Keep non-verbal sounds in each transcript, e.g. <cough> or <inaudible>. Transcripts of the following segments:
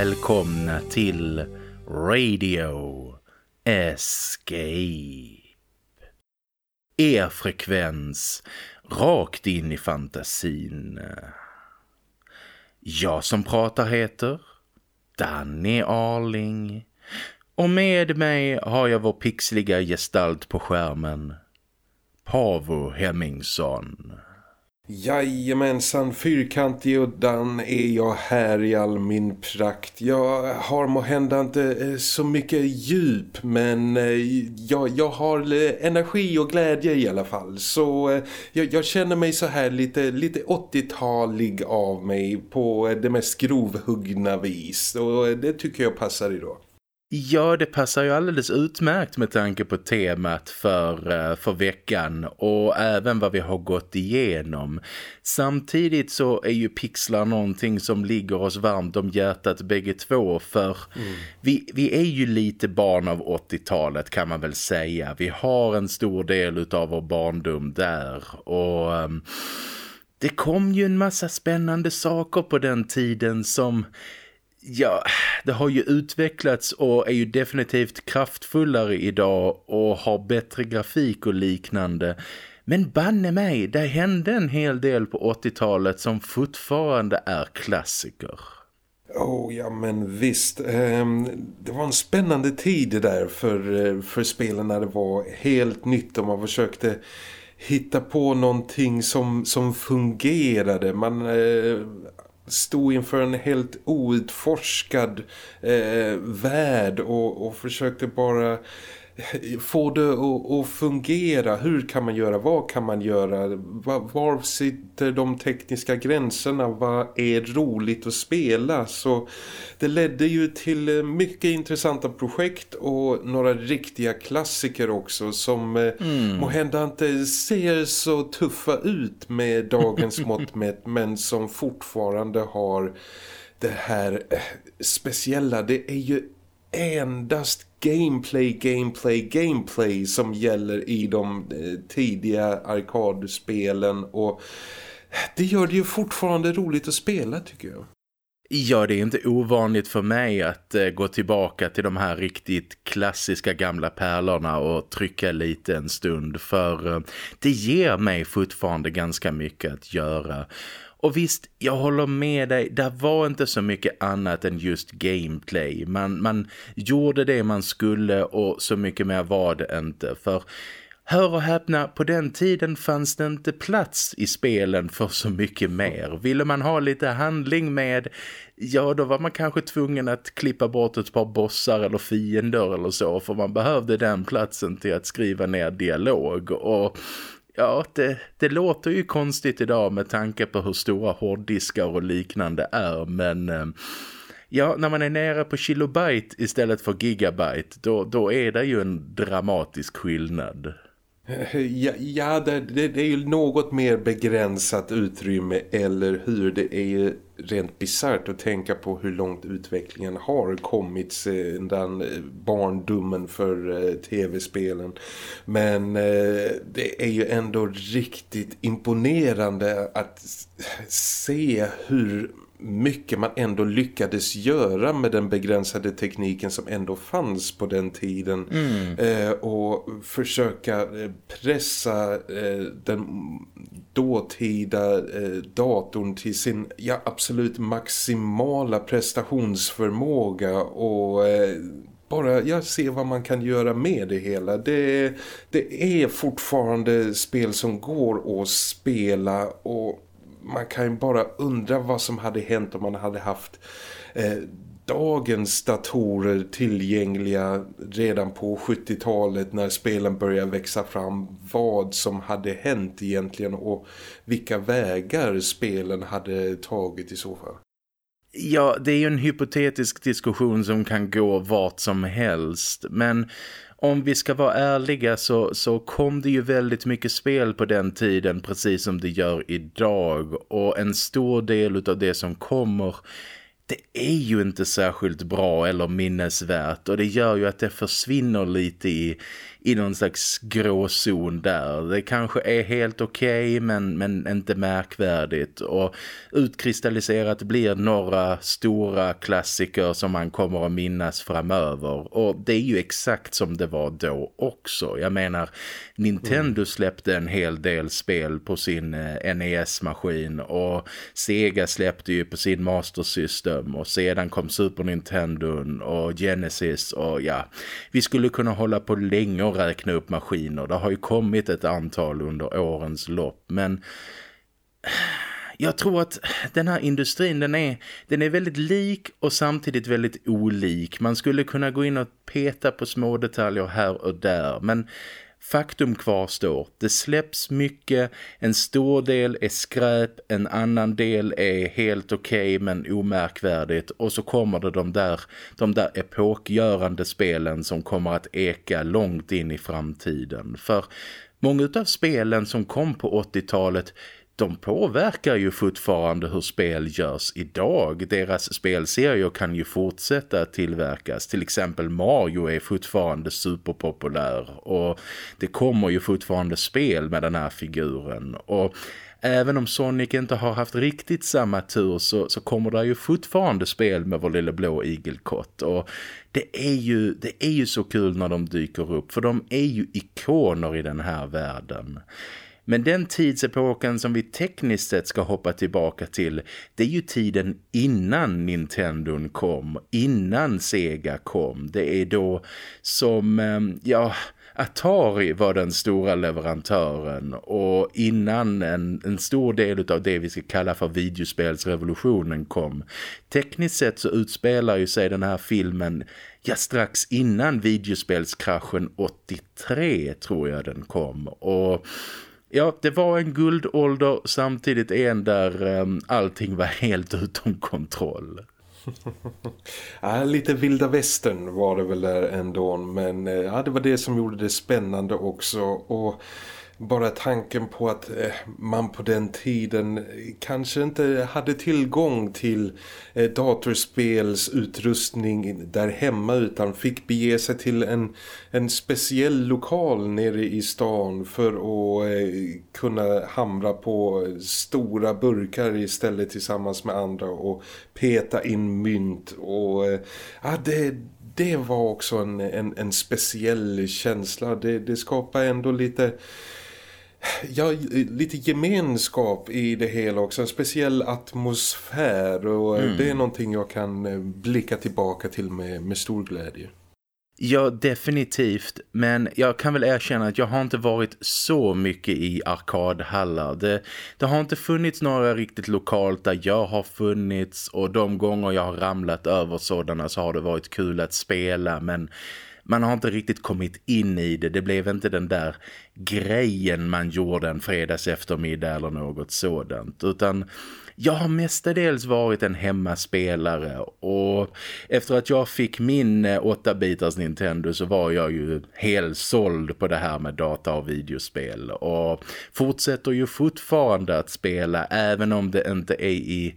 Välkomna till Radio Escape. Er frekvens rakt in i fantasin. Jag som pratar heter Danny Arling. Och med mig har jag vår pixliga gestalt på skärmen. Pavo Hemmingsson. Jajamensan, fyrkantig och dan är jag här i all min prakt. Jag har måhända inte eh, så mycket djup men eh, jag, jag har eh, energi och glädje i alla fall. Så jag, jag känner mig så här lite, lite 80-talig av mig på det mest grovhuggna vis. Och det tycker jag passar idag. Ja, det passar ju alldeles utmärkt med tanke på temat för, eh, för veckan och även vad vi har gått igenom. Samtidigt så är ju pixlar någonting som ligger oss varmt om hjärtat bägge två för mm. vi, vi är ju lite barn av 80-talet kan man väl säga. Vi har en stor del av vår barndom där och... Um, det kom ju en massa spännande saker på den tiden som Ja, det har ju utvecklats och är ju definitivt kraftfullare idag och har bättre grafik och liknande. Men banne mig, det hände en hel del på 80-talet som fortfarande är klassiker. Oh ja men visst, ehm, det var en spännande tid där för, eh, för spelen när det var helt nytt och man försökte hitta på någonting som, som fungerade. Man eh, stod inför en helt outforskad eh, värld och, och försökte bara få det att, fungera. Hur kan man göra? Vad kan man göra? Var, var sitter de tekniska gränserna? Vad är roligt att spela? Så det ledde ju till mycket intressanta projekt och några riktiga klassiker också som eh, mm. måhända inte ser så tuffa ut med dagens <laughs> mått mätt men som fortfarande har det här eh, speciella. Det är ju endast gameplay, gameplay, gameplay som gäller i de eh, tidiga arkadspelen och det gör det ju fortfarande roligt att spela tycker jag. Ja, det är inte ovanligt för mig att eh, gå tillbaka till de här riktigt klassiska gamla pärlorna och trycka lite en stund för eh, det ger mig fortfarande ganska mycket att göra. Och visst, jag håller med dig, det var inte så mycket annat än just gameplay. Man, man gjorde det man skulle och så mycket mer var det inte. För hör och häpna, på den tiden fanns det inte plats i spelen för så mycket mer. Ville man ha lite handling med, ja då var man kanske tvungen att klippa bort ett par bossar eller fiender eller så. För man behövde den platsen till att skriva ner dialog och Ja, det, det låter ju konstigt idag med tanke på hur stora hårddiskar och liknande är, men... Eh, ja, när man är nere på kilobyte istället för gigabyte, då, då är det ju en dramatisk skillnad. Ja, ja det, det, det, är ju något mer begränsat utrymme eller hur det är ju rent bizarrt att tänka på hur långt utvecklingen har kommit sedan eh, barndomen för eh, tv-spelen. Men eh, det är ju ändå riktigt imponerande att se hur mycket man ändå lyckades göra med den begränsade tekniken som ändå fanns på den tiden mm. eh, och försöka eh, pressa eh, den dåtida eh, datorn till sin ja, absolut maximala prestationsförmåga och eh, bara jag ser vad man kan göra med det hela. Det, det är fortfarande spel som går att spela och man kan ju bara undra vad som hade hänt om man hade haft eh, dagens datorer tillgängliga redan på 70-talet när spelen började växa fram. Vad som hade hänt egentligen och vilka vägar spelen hade tagit i så fall. Ja, det är ju en hypotetisk diskussion som kan gå vart som helst. Men om vi ska vara ärliga så, så kom det ju väldigt mycket spel på den tiden precis som det gör idag. Och en stor del av det som kommer det är ju inte särskilt bra eller minnesvärt och det gör ju att det försvinner lite i, i någon slags gråzon där. Det kanske är helt okej okay, men, men inte märkvärdigt. Och utkristalliserat blir några stora klassiker som man kommer att minnas framöver. Och det är ju exakt som det var då också. Jag menar, Nintendo släppte en hel del spel på sin eh, NES-maskin och Sega släppte ju på sin Master System. Och sedan kom Super Nintendo och Genesis. Och ja, vi skulle kunna hålla på länge att räkna upp maskiner. Det har ju kommit ett antal under årens lopp men jag tror att den här industrin den är, den är väldigt lik och samtidigt väldigt olik. Man skulle kunna gå in och peta på små detaljer här och där men Faktum kvarstår, det släpps mycket, en stor del är skräp, en annan del är helt okej okay, men omärkvärdigt. Och så kommer det de där, de där epokgörande spelen som kommer att eka långt in i framtiden. För många av spelen som kom på 80-talet de påverkar ju fortfarande hur spel görs idag. Deras spelserier kan ju fortsätta tillverkas. Till exempel Mario är fortfarande superpopulär och det kommer ju fortfarande spel med den här figuren. Och även om Sonic inte har haft riktigt samma tur så, så kommer det ju fortfarande spel med vår lilla blå igelkott. Och det är, ju, det är ju så kul när de dyker upp för de är ju ikoner i den här världen. Men den tidsepoken som vi tekniskt sett ska hoppa tillbaka till det är ju tiden innan Nintendo kom, innan Sega kom. Det är då som, ehm, ja... Atari var den stora leverantören och innan en, en stor del av det vi ska kalla för videospelsrevolutionen kom. Tekniskt sett så utspelar ju sig den här filmen ja, strax innan videospelskraschen 83 tror jag den kom och Ja, det var en guldålder samtidigt en där um, allting var helt utom kontroll. <laughs> ja, lite vilda västern var det väl där ändå men eh, ja, det var det som gjorde det spännande också och bara tanken på att eh, man på den tiden eh, kanske inte hade tillgång till eh, datorspelsutrustning där hemma utan fick bege sig till en, en speciell lokal nere i stan för att kunna hamra på stora burkar istället tillsammans med andra och peta in mynt och ja, det det var också en, en, en speciell känsla. Det, det skapar ändå lite ja, lite gemenskap i det hela också. En speciell atmosfär och mm. det är någonting jag kan eh, blicka tillbaka till med, med stor glädje. Ja, definitivt. Men jag kan väl erkänna att jag har inte varit så mycket i arkadhallar. Det, det har inte funnits några riktigt lokalt där jag har funnits och de gånger jag har ramlat över sådana så har det varit kul att spela. Men man har inte riktigt kommit in i det. Det blev inte den där grejen man gjorde en fredags eftermiddag eller något sådant. Utan jag har mestadels varit en hemmaspelare och efter att jag fick min eh, 8-bitars Nintendo så var jag ju helt såld på det här med data och videospel och fortsätter ju fortfarande att spela även om det inte är i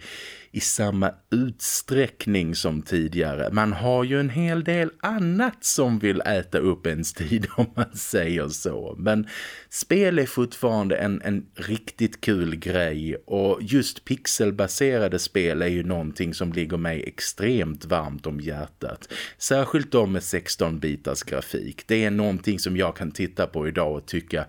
i samma utsträckning som tidigare. Man har ju en hel del annat som vill äta upp ens tid <laughs> om man säger så. Men spel är fortfarande en, en riktigt kul grej och just pixelbaserade spel är ju någonting som ligger mig extremt varmt om hjärtat. Särskilt de med 16-bitars grafik. Det är någonting som jag kan titta på idag och tycka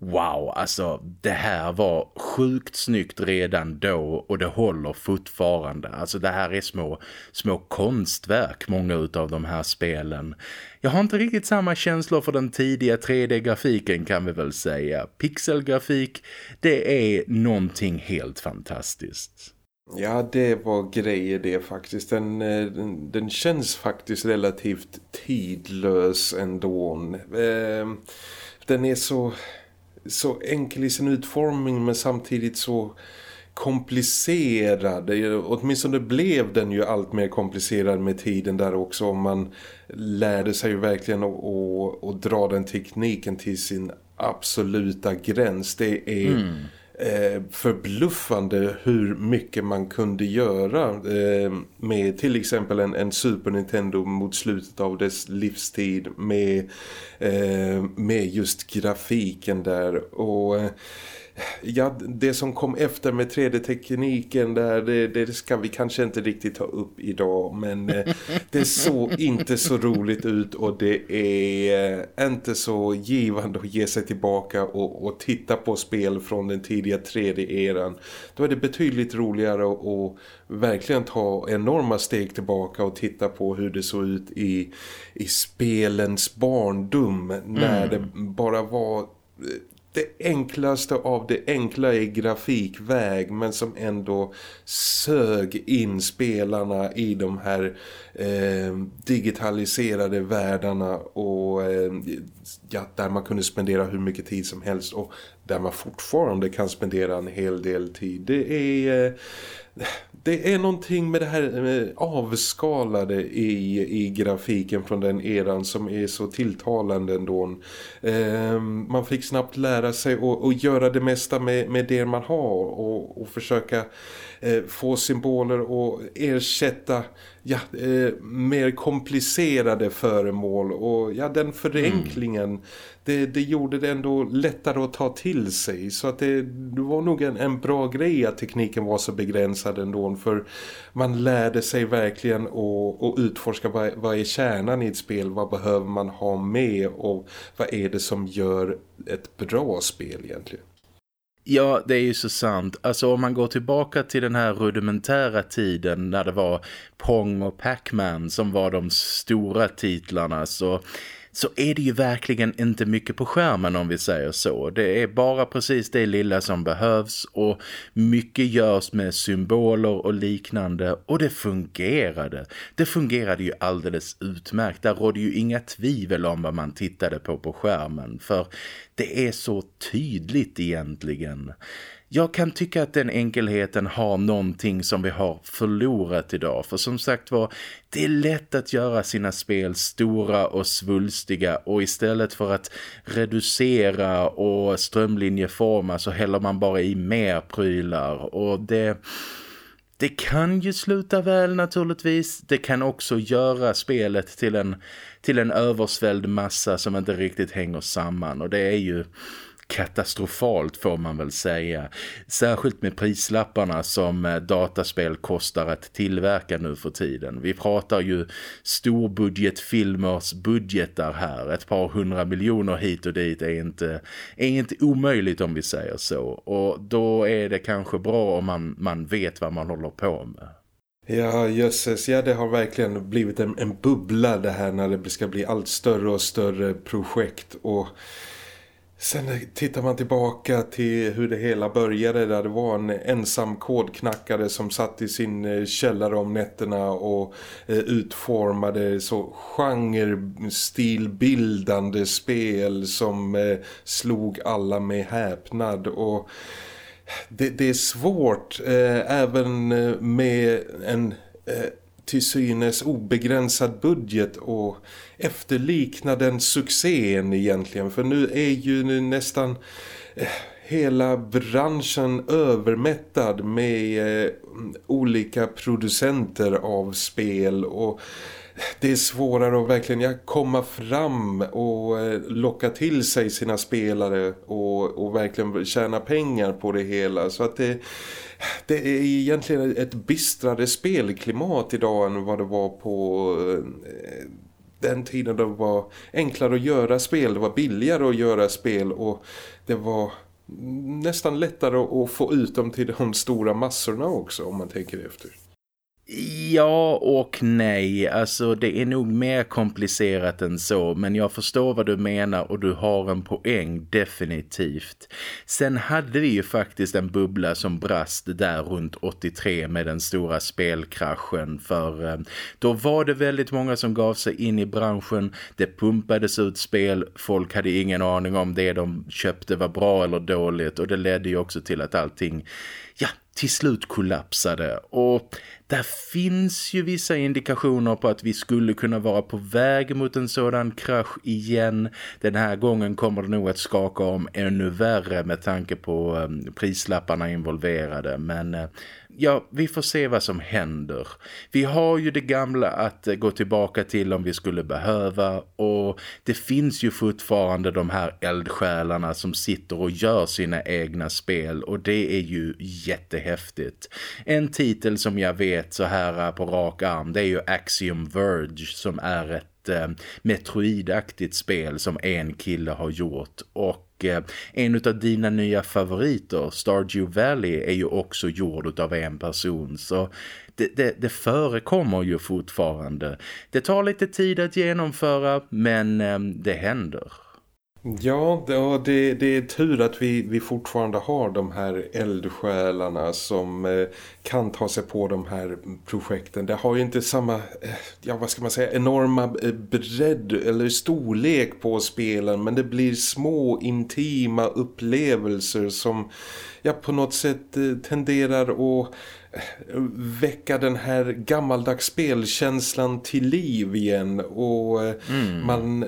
wow, alltså det här var sjukt snyggt redan då och det håller fortfarande. Alltså det här är små, små konstverk, många av de här spelen. Jag har inte riktigt samma känslor för den tidiga 3D-grafiken kan vi väl säga. Pixelgrafik, det är någonting helt fantastiskt. Ja, det var grejer det faktiskt. Den, eh, den, den känns faktiskt relativt tidlös ändå. Eh, den är så så enkel i sin utformning men samtidigt så komplicerad. Åtminstone blev den ju allt mer komplicerad med tiden där också. Om man lärde sig ju verkligen att, att, att dra den tekniken till sin absoluta gräns. Det är mm eh, förbluffande hur mycket man kunde göra eh, med till exempel en, en Super Nintendo mot slutet av dess livstid med, eh, med just grafiken där. Och eh, ja, det som kom efter med 3D-tekniken där, det, det, ska vi kanske inte riktigt ta upp idag men eh, <laughs> det såg inte så roligt ut och det är eh, inte så givande att ge sig tillbaka och, och titta på spel från den tidiga 3D-eran. Då är det betydligt roligare att, verkligen ta enorma steg tillbaka och titta på hur det såg ut i, i spelens barndom när mm. det bara var eh, det enklaste av det enkla i grafikväg men som ändå sög in spelarna i de här eh, digitaliserade världarna och eh, ja, där man kunde spendera hur mycket tid som helst och där man fortfarande kan spendera en hel del tid. Det är... Eh, det är någonting med det här avskalade i, i grafiken från den eran som är så tilltalande ändå. Eh, man fick snabbt lära sig att göra det mesta med, med det man har och, och försöka eh, få symboler och ersätta ja, eh, mer komplicerade föremål och ja, den förenklingen mm det, det gjorde det ändå lättare att ta till sig så att det, det var nog en, en bra grej att tekniken var så begränsad ändå för man lärde sig verkligen att, att utforska vad, vad är kärnan i ett spel, vad behöver man ha med och vad är det som gör ett bra spel egentligen. Ja, det är ju så sant. Alltså om man går tillbaka till den här rudimentära tiden när det var Pong och Pac-Man som var de stora titlarna så så är det ju verkligen inte mycket på skärmen om vi säger så. Det är bara precis det lilla som behövs och mycket görs med symboler och liknande och det fungerade. Det fungerade ju alldeles utmärkt. Där rådde ju inga tvivel om vad man tittade på på skärmen för det är så tydligt egentligen. Jag kan tycka att den enkelheten har någonting som vi har förlorat idag. För som sagt var, det är lätt att göra sina spel stora och svulstiga och istället för att reducera och strömlinjeforma så häller man bara i mer prylar och det... Det kan ju sluta väl naturligtvis. Det kan också göra spelet till en, till en översvälld massa som inte riktigt hänger samman. Och det är ju katastrofalt får man väl säga. Särskilt med prislapparna som eh, dataspel kostar att tillverka nu för tiden. Vi pratar ju storbudgetfilmers budgetar här. Ett par hundra miljoner hit och dit är inte, är inte omöjligt om vi säger så. Och då är det kanske bra om man, man vet vad man håller på med. Ja, jösses. Ja, det har verkligen blivit en, en bubbla det här när det ska bli allt större och större projekt. Och Sen tittar man tillbaka till hur det hela började där det var en ensam kodknackare som satt i sin eh, källare om nätterna och eh, utformade så genre-stilbildande spel som eh, slog alla med häpnad. Och det, det är svårt även med en till synes obegränsad budget och efterlikna den succén egentligen. För nu är ju nu nästan eh, hela branschen övermättad med eh, olika producenter av spel och eh, det är svårare att verkligen komma fram och eh, locka till sig sina spelare och, och verkligen tjäna pengar på det hela. Så att det, det är egentligen ett bistrare spelklimat idag än vad det var på eh, den tiden då det var enklare att göra spel. Det var billigare att göra spel och det var nästan lättare att få ut dem till de stora massorna också om man tänker efter. Ja och nej, alltså det är nog mer komplicerat än så men jag förstår vad du menar och du har en poäng definitivt. Sen hade vi ju faktiskt en bubbla som brast där runt 83 med den stora spelkraschen för eh, då var det väldigt många som gav sig in i branschen, det pumpades ut spel, folk hade ingen aning om det de köpte var bra eller dåligt och det ledde ju också till att allting ja, till slut kollapsade. Och där finns ju vissa indikationer på att vi skulle kunna vara på väg mot en sådan krasch igen. Den här gången kommer det nog att skaka om ännu värre med tanke på ehm, prislapparna involverade men eh, ja, vi får se vad som händer. Vi har ju det gamla att eh, gå tillbaka till om vi skulle behöva och det finns ju fortfarande de här eldsjälarna som sitter och gör sina egna spel och det är ju jättehäftigt. En titel som jag vet så här eh, på rak arm det är ju Axiom Verge som är ett eh, Metroidaktigt spel som en kille har gjort och Eh, en av dina nya favoriter Stardew Valley är ju också gjord av en person så det, det, det, förekommer ju fortfarande. Det tar lite tid att genomföra men ehm, det händer. Ja, det, det är tur att vi, vi fortfarande har de här eldsjälarna som eh, kan ta sig på de här projekten. Det har ju inte samma, eh, ja vad ska man säga, enorma eh, bredd eller storlek på spelen men det blir små intima upplevelser som ja, på något sätt tenderar att väcka den här gammaldags spelkänslan till liv igen och mm. man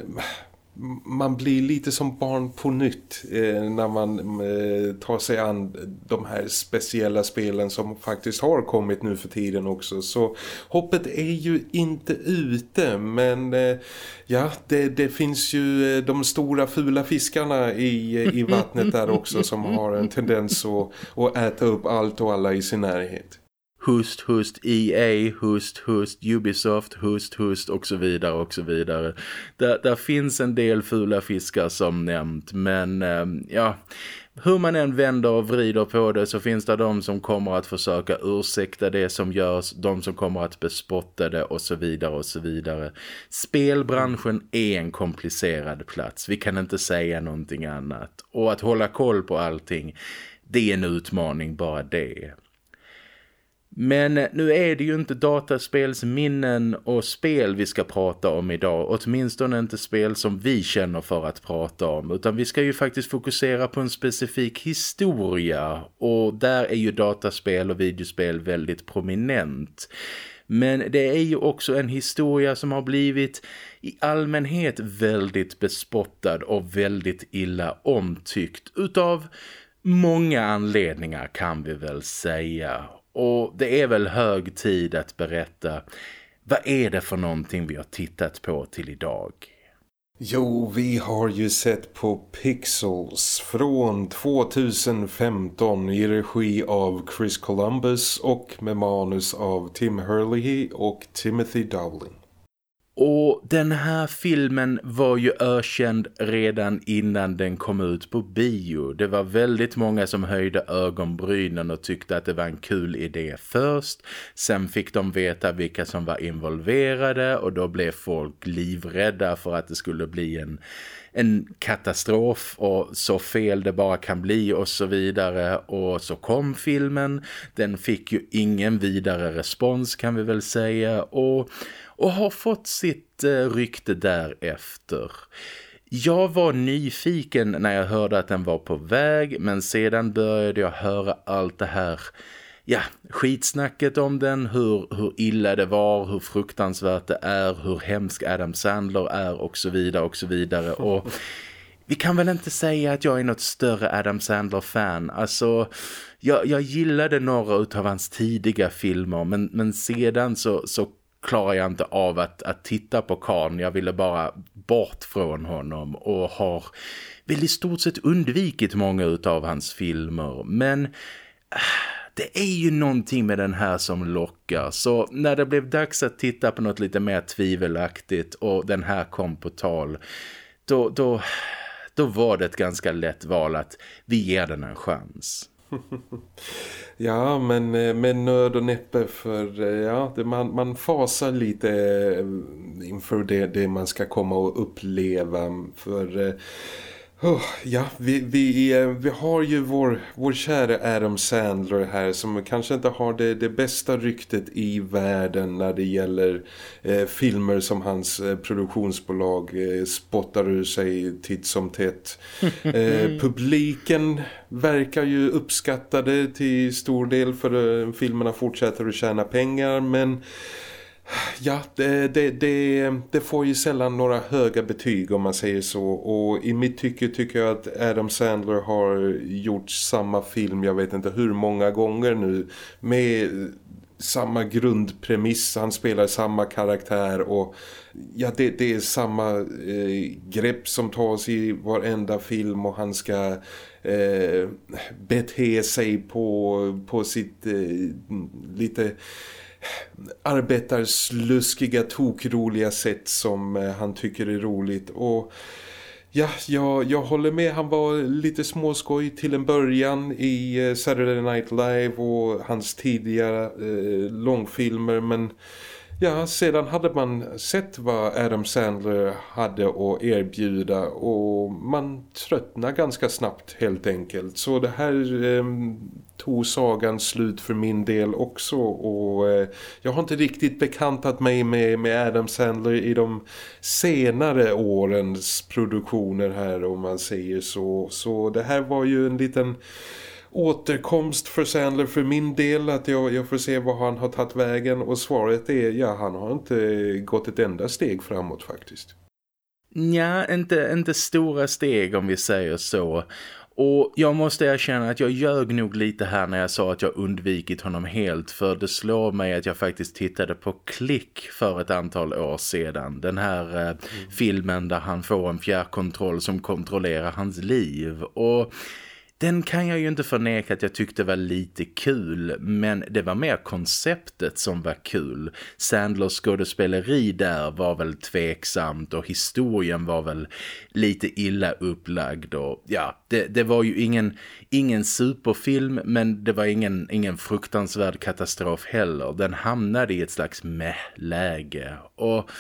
man blir lite som barn på nytt eh, när man eh, tar sig an de här speciella spelen som faktiskt har kommit nu för tiden också. Så hoppet är ju inte ute men eh, ja, det, det, finns ju eh, de stora fula fiskarna i, eh, i vattnet där också som har en tendens att, att äta upp allt och alla i sin närhet hust, hust, EA, hust, hust, Ubisoft, hust, hust och så vidare och så vidare. Där, där finns en del fula fiskar som nämnt men eh, ja, hur man än vänder och vrider på det så finns det de som kommer att försöka ursäkta det som görs, de som kommer att bespotta det och så vidare och så vidare. Spelbranschen är en komplicerad plats, vi kan inte säga någonting annat. Och att hålla koll på allting, det är en utmaning bara det. Men nu är det ju inte dataspelsminnen och spel vi ska prata om idag. Åtminstone inte spel som vi känner för att prata om. Utan vi ska ju faktiskt fokusera på en specifik historia. Och där är ju dataspel och videospel väldigt prominent. Men det är ju också en historia som har blivit i allmänhet väldigt bespottad och väldigt illa omtyckt utav många anledningar kan vi väl säga. Och det är väl hög tid att berätta vad är det för någonting vi har tittat på till idag? Jo, vi har ju sett på Pixels från 2015 i regi av Chris Columbus och med manus av Tim Hurley och Timothy Dowling. Och den här filmen var ju ökänd redan innan den kom ut på bio. Det var väldigt många som höjde ögonbrynen och tyckte att det var en kul idé först. Sen fick de veta vilka som var involverade och då blev folk livrädda för att det skulle bli en, en katastrof och så fel det bara kan bli och så vidare. Och så kom filmen. Den fick ju ingen vidare respons kan vi väl säga och och har fått sitt eh, rykte därefter. Jag var nyfiken när jag hörde att den var på väg men sedan började jag höra allt det här ja, skitsnacket om den, hur, hur illa det var, hur fruktansvärt det är, hur hemsk Adam Sandler är och så vidare och så vidare och vi kan väl inte säga att jag är något större Adam Sandler-fan. Alltså, jag, jag gillade några av hans tidiga filmer men, men sedan så, så klarar jag inte av att, att titta på Karn. Jag ville bara bort från honom och har väl i stort sett undvikit många av hans filmer. Men äh, det är ju någonting med den här som lockar. Så när det blev dags att titta på något lite mer tvivelaktigt och den här kom på tal, då, då, då var det ett ganska lätt val att vi ger den en chans. <laughs> Ja, men eh, med nöd och näppe för eh, ja, det, man, man fasar lite eh, inför det, det man ska komma och uppleva. För Oh, ja, vi, vi, eh, vi har ju vår, vår kära Adam Sandler här som kanske inte har det, det bästa ryktet i världen när det gäller eh, filmer som hans eh, produktionsbolag eh, spottar ur sig titt som tätt. <laughs> Eh, publiken verkar ju uppskatta det till stor del för eh, filmerna fortsätter att tjäna pengar men Ja, det, det, det, det, får ju sällan några höga betyg om man säger så. Och i mitt tycke tycker jag att Adam Sandler har gjort samma film, jag vet inte hur många gånger nu, med samma grundpremiss, han spelar samma karaktär och ja, det, det är samma eh, grepp som tas i varenda film och han ska eh, bete sig på, på sitt eh, lite arbetarsluskiga, tokroliga sätt som eh, han tycker är roligt och Ja, jag, jag håller med. Han var lite småskoj till en början i eh, Saturday Night Live och hans tidiga eh, långfilmer men Ja, sedan hade man sett vad Adam Sandler hade att erbjuda och man tröttnar ganska snabbt helt enkelt. Så det här eh, tog sagan slut för min del också och eh, jag har inte riktigt bekantat mig med, med Adam Sandler i de senare årens produktioner här om man säger så. Så det här var ju en liten återkomst för Sandler för min del att jag, jag får se vad han har tagit vägen och svaret är ja han har inte gått ett enda steg framåt faktiskt. Ja, inte, inte stora steg om vi säger så. Och jag måste erkänna att jag ljög nog lite här när jag sa att jag undvikit honom helt för det slår mig att jag faktiskt tittade på Klick för ett antal år sedan. Den här eh, mm. filmen där han får en fjärrkontroll som kontrollerar hans liv och den kan jag ju inte förneka att jag tyckte var lite kul men det var mer konceptet som var kul. Sandlers skådespeleri där var väl tveksamt och historien var väl lite illa upplagd och ja, det, det var ju ingen, ingen superfilm men det var ingen, ingen fruktansvärd katastrof heller. Den hamnade i ett slags meh-läge och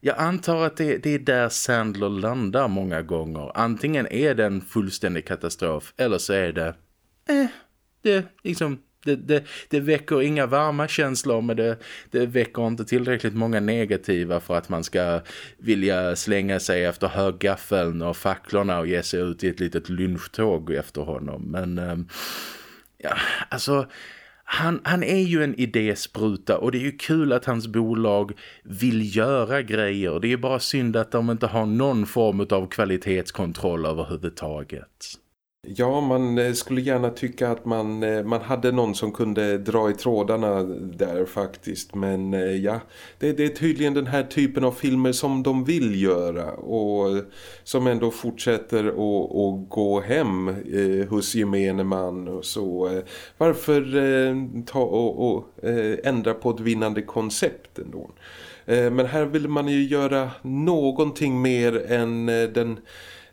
jag antar att det, det, är där Sandler landar många gånger. Antingen är det en fullständig katastrof eller så är det... Eh, det liksom... Det, det, det väcker inga varma känslor men det, det väcker inte tillräckligt många negativa för att man ska vilja slänga sig efter höggaffeln och facklorna och ge sig ut i ett litet lynchtåg efter honom. Men eh, ja, alltså han, han är ju en idéspruta och det är ju kul att hans bolag vill göra grejer. Det är ju bara synd att de inte har någon form av kvalitetskontroll överhuvudtaget. Ja, man eh, skulle gärna tycka att man, eh, man hade någon som kunde dra i trådarna där faktiskt. Men eh, ja, det, det, är tydligen den här typen av filmer som de vill göra och som ändå fortsätter att, att gå hem eh, hos gemene man. Så varför eh, ta och, och eh, ändra på ett vinnande koncept ändå? men här vill man ju göra någonting mer än den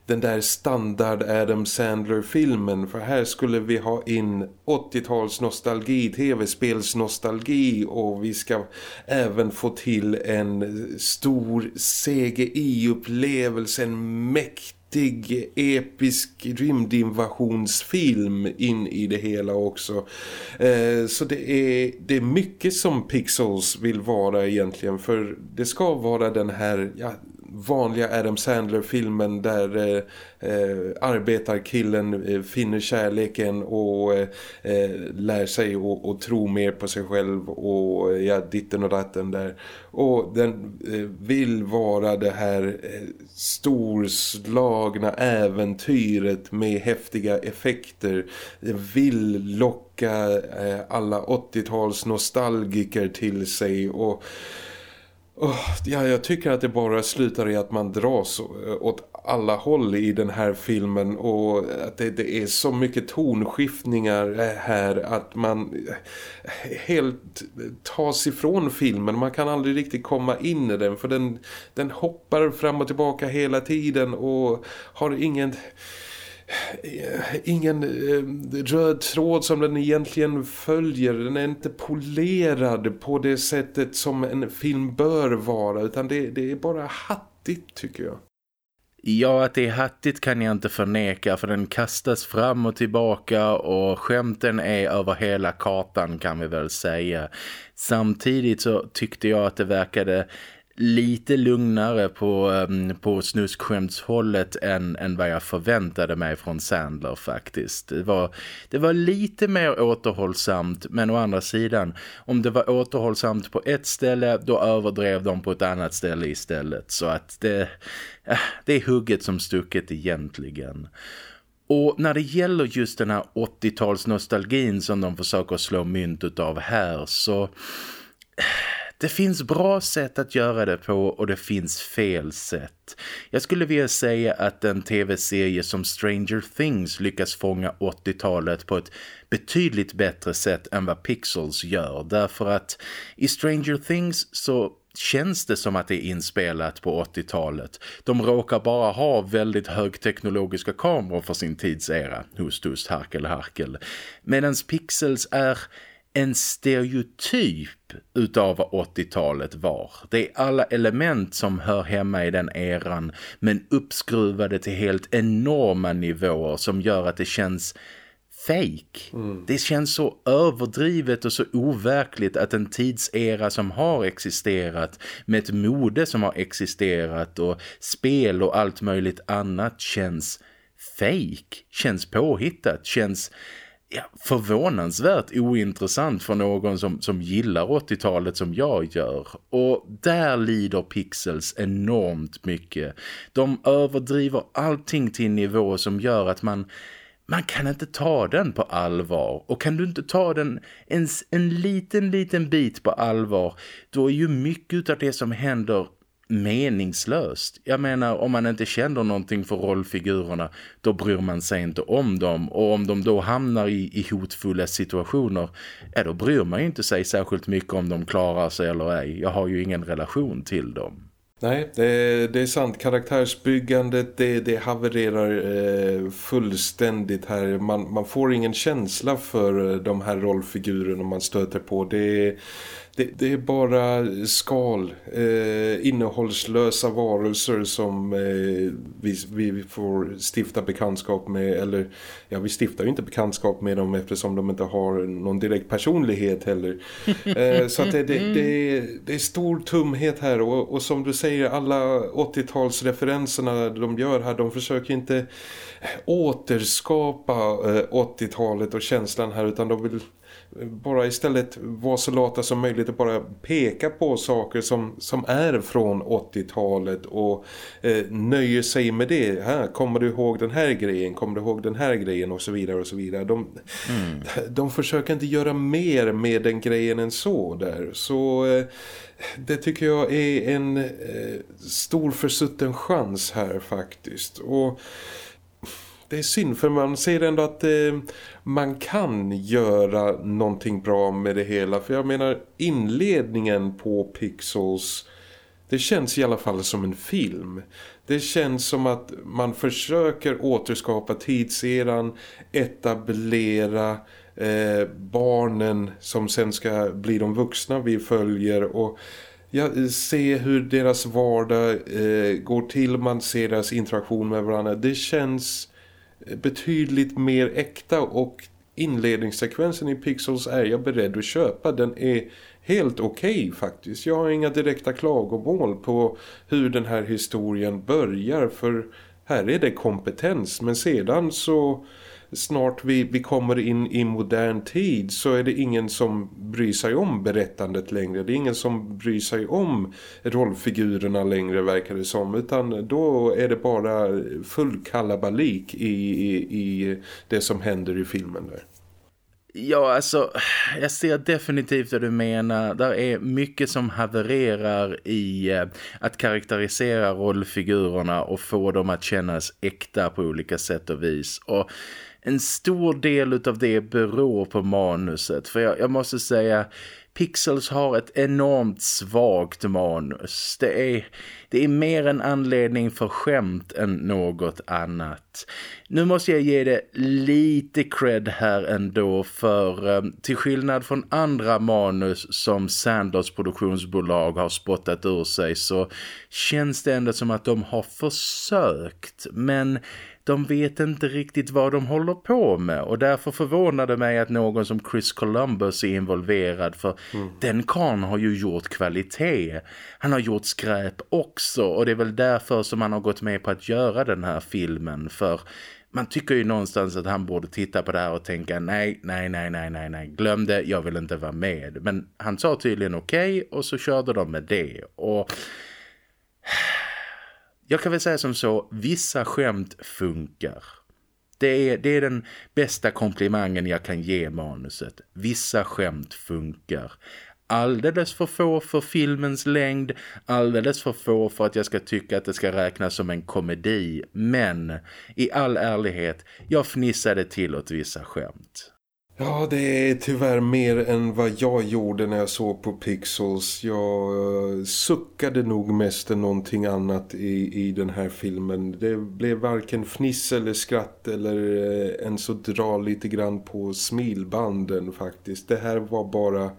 den där standard Adam Sandler-filmen för här skulle vi ha in 80-tals nostalgi, tv-spels nostalgi och vi ska även få till en stor CGI-upplevelse, en mäktig episk rymdinvasionsfilm in i det hela också. Eh, så det är, det är mycket som Pixels vill vara egentligen för det ska vara den här ja, vanliga Adam Sandler-filmen där eh, eh, arbetarkillen eh, finner kärleken och eh, eh lär sig att tro mer på sig själv och eh, ja, ditten och datten där. Och den vill vara det här storslagna äventyret med häftiga effekter. Den vill locka alla 80-tals nostalgiker till sig och Oh, ja, jag tycker att det bara slutar i att man dras eh, åt alla håll i den här filmen och att det, det, är så mycket tonskiftningar eh, här att man eh, helt tas ifrån filmen. Man kan aldrig riktigt komma in i den för den, den hoppar fram och tillbaka hela tiden och har ingen Eh, ingen eh, röd tråd som den egentligen följer. Den är inte polerad på det sättet som en film bör vara utan det, det är bara hattigt tycker jag. Ja, att det är hattigt kan jag inte förneka för den kastas fram och tillbaka och skämten är över hela kartan kan vi väl säga. Samtidigt så tyckte jag att det verkade lite lugnare på, ehm, på snuskskämtshållet än, än vad jag förväntade mig från Sandler faktiskt. Det var, det var lite mer återhållsamt men å andra sidan om det var återhållsamt på ett ställe då överdrev de på ett annat ställe istället. Så att det, äh, det är hugget som stucket egentligen. Och när det gäller just den här 80-tals nostalgin som de försöker slå mynt av här så det finns bra sätt att göra det på och det finns fel sätt. Jag skulle vilja säga att en tv-serie som Stranger Things lyckas fånga 80-talet på ett betydligt bättre sätt än vad Pixels gör. Därför att i Stranger Things så känns det som att det är inspelat på 80-talet. De råkar bara ha väldigt högteknologiska kameror för sin tidsera. Hust, hust, harkel, harkel. Medan Pixels är en stereotyp utav vad 80-talet var. Det är alla element som hör hemma i den eran men uppskruvade till helt enorma nivåer som gör att det känns fake. Mm. Det känns så överdrivet och så overkligt att en tidsera som har existerat med ett mode som har existerat och spel och allt möjligt annat känns fake, känns påhittat, känns ja, förvånansvärt ointressant för någon som, som gillar 80-talet som jag gör. Och där lider Pixels enormt mycket. De överdriver allting till en nivå som gör att man man kan inte ta den på allvar. Och kan du inte ta den ens en liten, liten bit på allvar, då är ju mycket av det som händer meningslöst. Jag menar, om man inte känner någonting för rollfigurerna, då bryr man sig inte om dem. Och om de då hamnar i, i hotfulla situationer, ja, då bryr man ju inte sig särskilt mycket om de klarar sig eller ej. Jag har ju ingen relation till dem. Nej, det, det är sant. Karaktärsbyggandet, det, det havererar eh, fullständigt här. Man, man får ingen känsla för eh, de här rollfigurerna man stöter på. Det är det, det, är bara skal, eh, innehållslösa varelser som eh, vi, vi får stifta bekantskap med. Eller ja, vi stiftar ju inte bekantskap med dem eftersom de inte har någon direkt personlighet heller. <laughs> Eh, så att det, det, det, det, är stor tumhet här och, och som du säger, alla 80-talsreferenserna de gör här, de försöker inte återskapa 80-talet eh, och känslan här utan de vill bara istället vara så lata som möjligt och bara peka på saker som, som är från 80-talet och eh, nöjer sig med det. Här, kommer du ihåg den här grejen? Kommer du ihåg den här grejen? Och så vidare och så vidare. De, mm. de försöker inte göra mer med den grejen än så där. Så... Eh, det tycker jag är en eh, stor försutten chans här faktiskt. Och det är synd för man ser ändå att eh, man kan göra någonting bra med det hela. För jag menar inledningen på Pixels det känns i alla fall som en film. Det känns som att man försöker återskapa tidseran, etablera eh, barnen som sen ska bli de vuxna vi följer och ja, eh, se hur deras vardag eh, går till, man ser deras interaktion med varandra. Det känns betydligt mer äkta och inledningssekvensen i Pixels är jag beredd att köpa. Den är helt okej okay, faktiskt. Jag har inga direkta klagomål på hur den här historien börjar för här är det kompetens men sedan så snart vi, vi kommer in i modern tid så är det ingen som bryr sig om berättandet längre. Det är ingen som bryr sig om rollfigurerna längre verkar det som. Utan då är det bara full kalabalik i, i, i det som händer i filmen där. Ja, alltså, jag ser definitivt vad du menar. Där är mycket som havererar i eh, att karaktärisera rollfigurerna och få dem att kännas äkta på olika sätt och vis. Och en stor del av det beror på manuset. För jag, jag måste säga, Pixels har ett enormt svagt manus. Det är, det är mer en anledning för skämt än något annat. Nu måste jag ge det lite cred här ändå för eh, till skillnad från andra manus som Sanders produktionsbolag har spottat ur sig så känns det ändå som att de har försökt men de vet inte riktigt vad de håller på med och därför förvånar det mig att någon som Chris Columbus är involverad för mm. den kan har ju gjort kvalitet. Han har gjort skräp också och det är väl därför som han har gått med på att göra den här filmen för man tycker ju någonstans att han borde titta på det här och tänka nej, nej, nej, nej, nej, nej, glöm det, jag vill inte vara med. Men han sa tydligen okej okay, och så körde de med det och jag kan väl säga som så, vissa skämt funkar. Det är, det är den bästa komplimangen jag kan ge manuset. Vissa skämt funkar. Alldeles för få för filmens längd, alldeles för få för att jag ska tycka att det ska räknas som en komedi. Men i all ärlighet, jag fnissade till åt vissa skämt. Ja, det är tyvärr mer än vad jag gjorde när jag såg på Pixels. Jag eh, suckade nog mest än någonting annat i, i den här filmen. Det blev varken fniss eller skratt eller eh, ens att dra lite grann på smilbanden faktiskt. Det här var bara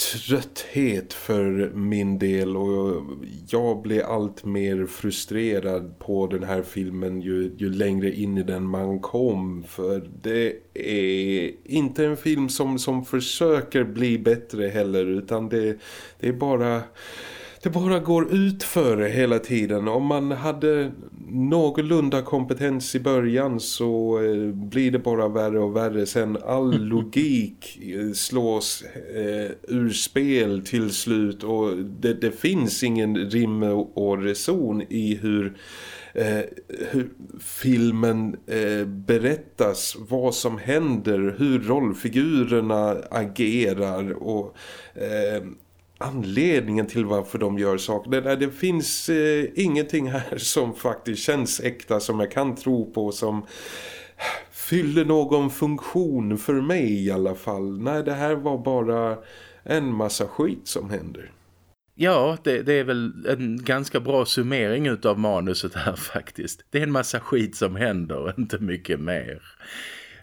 trötthet för min del och jag blev allt mer frustrerad på den här filmen ju, ju längre in i den man kom för det är inte en film som, som försöker bli bättre heller utan det, det är bara det bara går ut för hela tiden. Om man hade någorlunda kompetens i början så eh, blir det bara värre och värre. Sen all <laughs> logik eh, slås eh, ur spel till slut och det, det finns ingen rim och reson i hur Eh, hur filmen eh, berättas, vad som händer, hur rollfigurerna agerar och eh, anledningen till varför de gör saker. Det, det finns eh, ingenting här <laughs> som faktiskt känns äkta som jag kan tro på som fyller någon funktion för mig i alla fall. Nej, det här var bara en massa skit som händer. Ja, det, det, är väl en ganska bra summering av manuset här <laughs> faktiskt. Det är en massa skit som händer, inte mycket mer.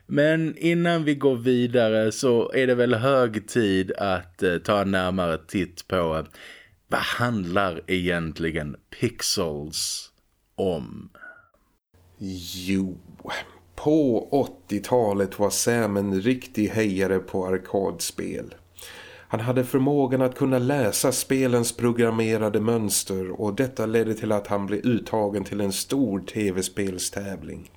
Men innan vi går vidare så är det väl hög tid att eh, ta en närmare titt på eh, vad handlar egentligen Pixels om? Jo, på 80-talet var Sam en riktig hejare på arkadspel. Han hade förmågan att kunna läsa spelens programmerade mönster och detta ledde till att han blev uttagen till en stor tv-spelstävling.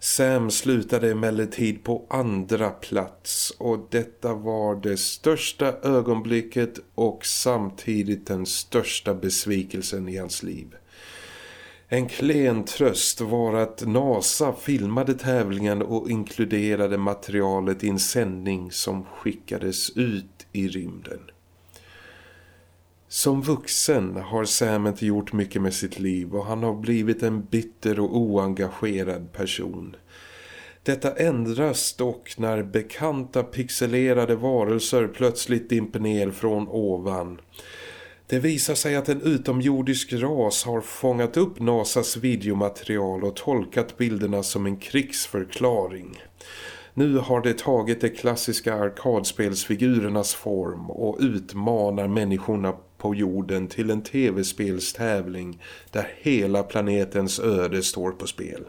Sam slutade emellertid på andra plats och detta var det största ögonblicket och samtidigt den största besvikelsen i hans liv. En klen tröst var att NASA filmade tävlingen och inkluderade materialet i en sändning som skickades ut i rymden. Som vuxen har Sam inte gjort mycket med sitt liv och han har blivit en bitter och oengagerad person. Detta ändras dock när bekanta pixelerade varelser plötsligt dimper ner från ovan. Det visar sig att en utomjordisk ras har fångat upp NASAs videomaterial och tolkat bilderna som en krigsförklaring. Nu har det tagit de klassiska arkadspelsfigurernas form och utmanar människorna på jorden till en tv-spelstävling där hela planetens öde står på spel.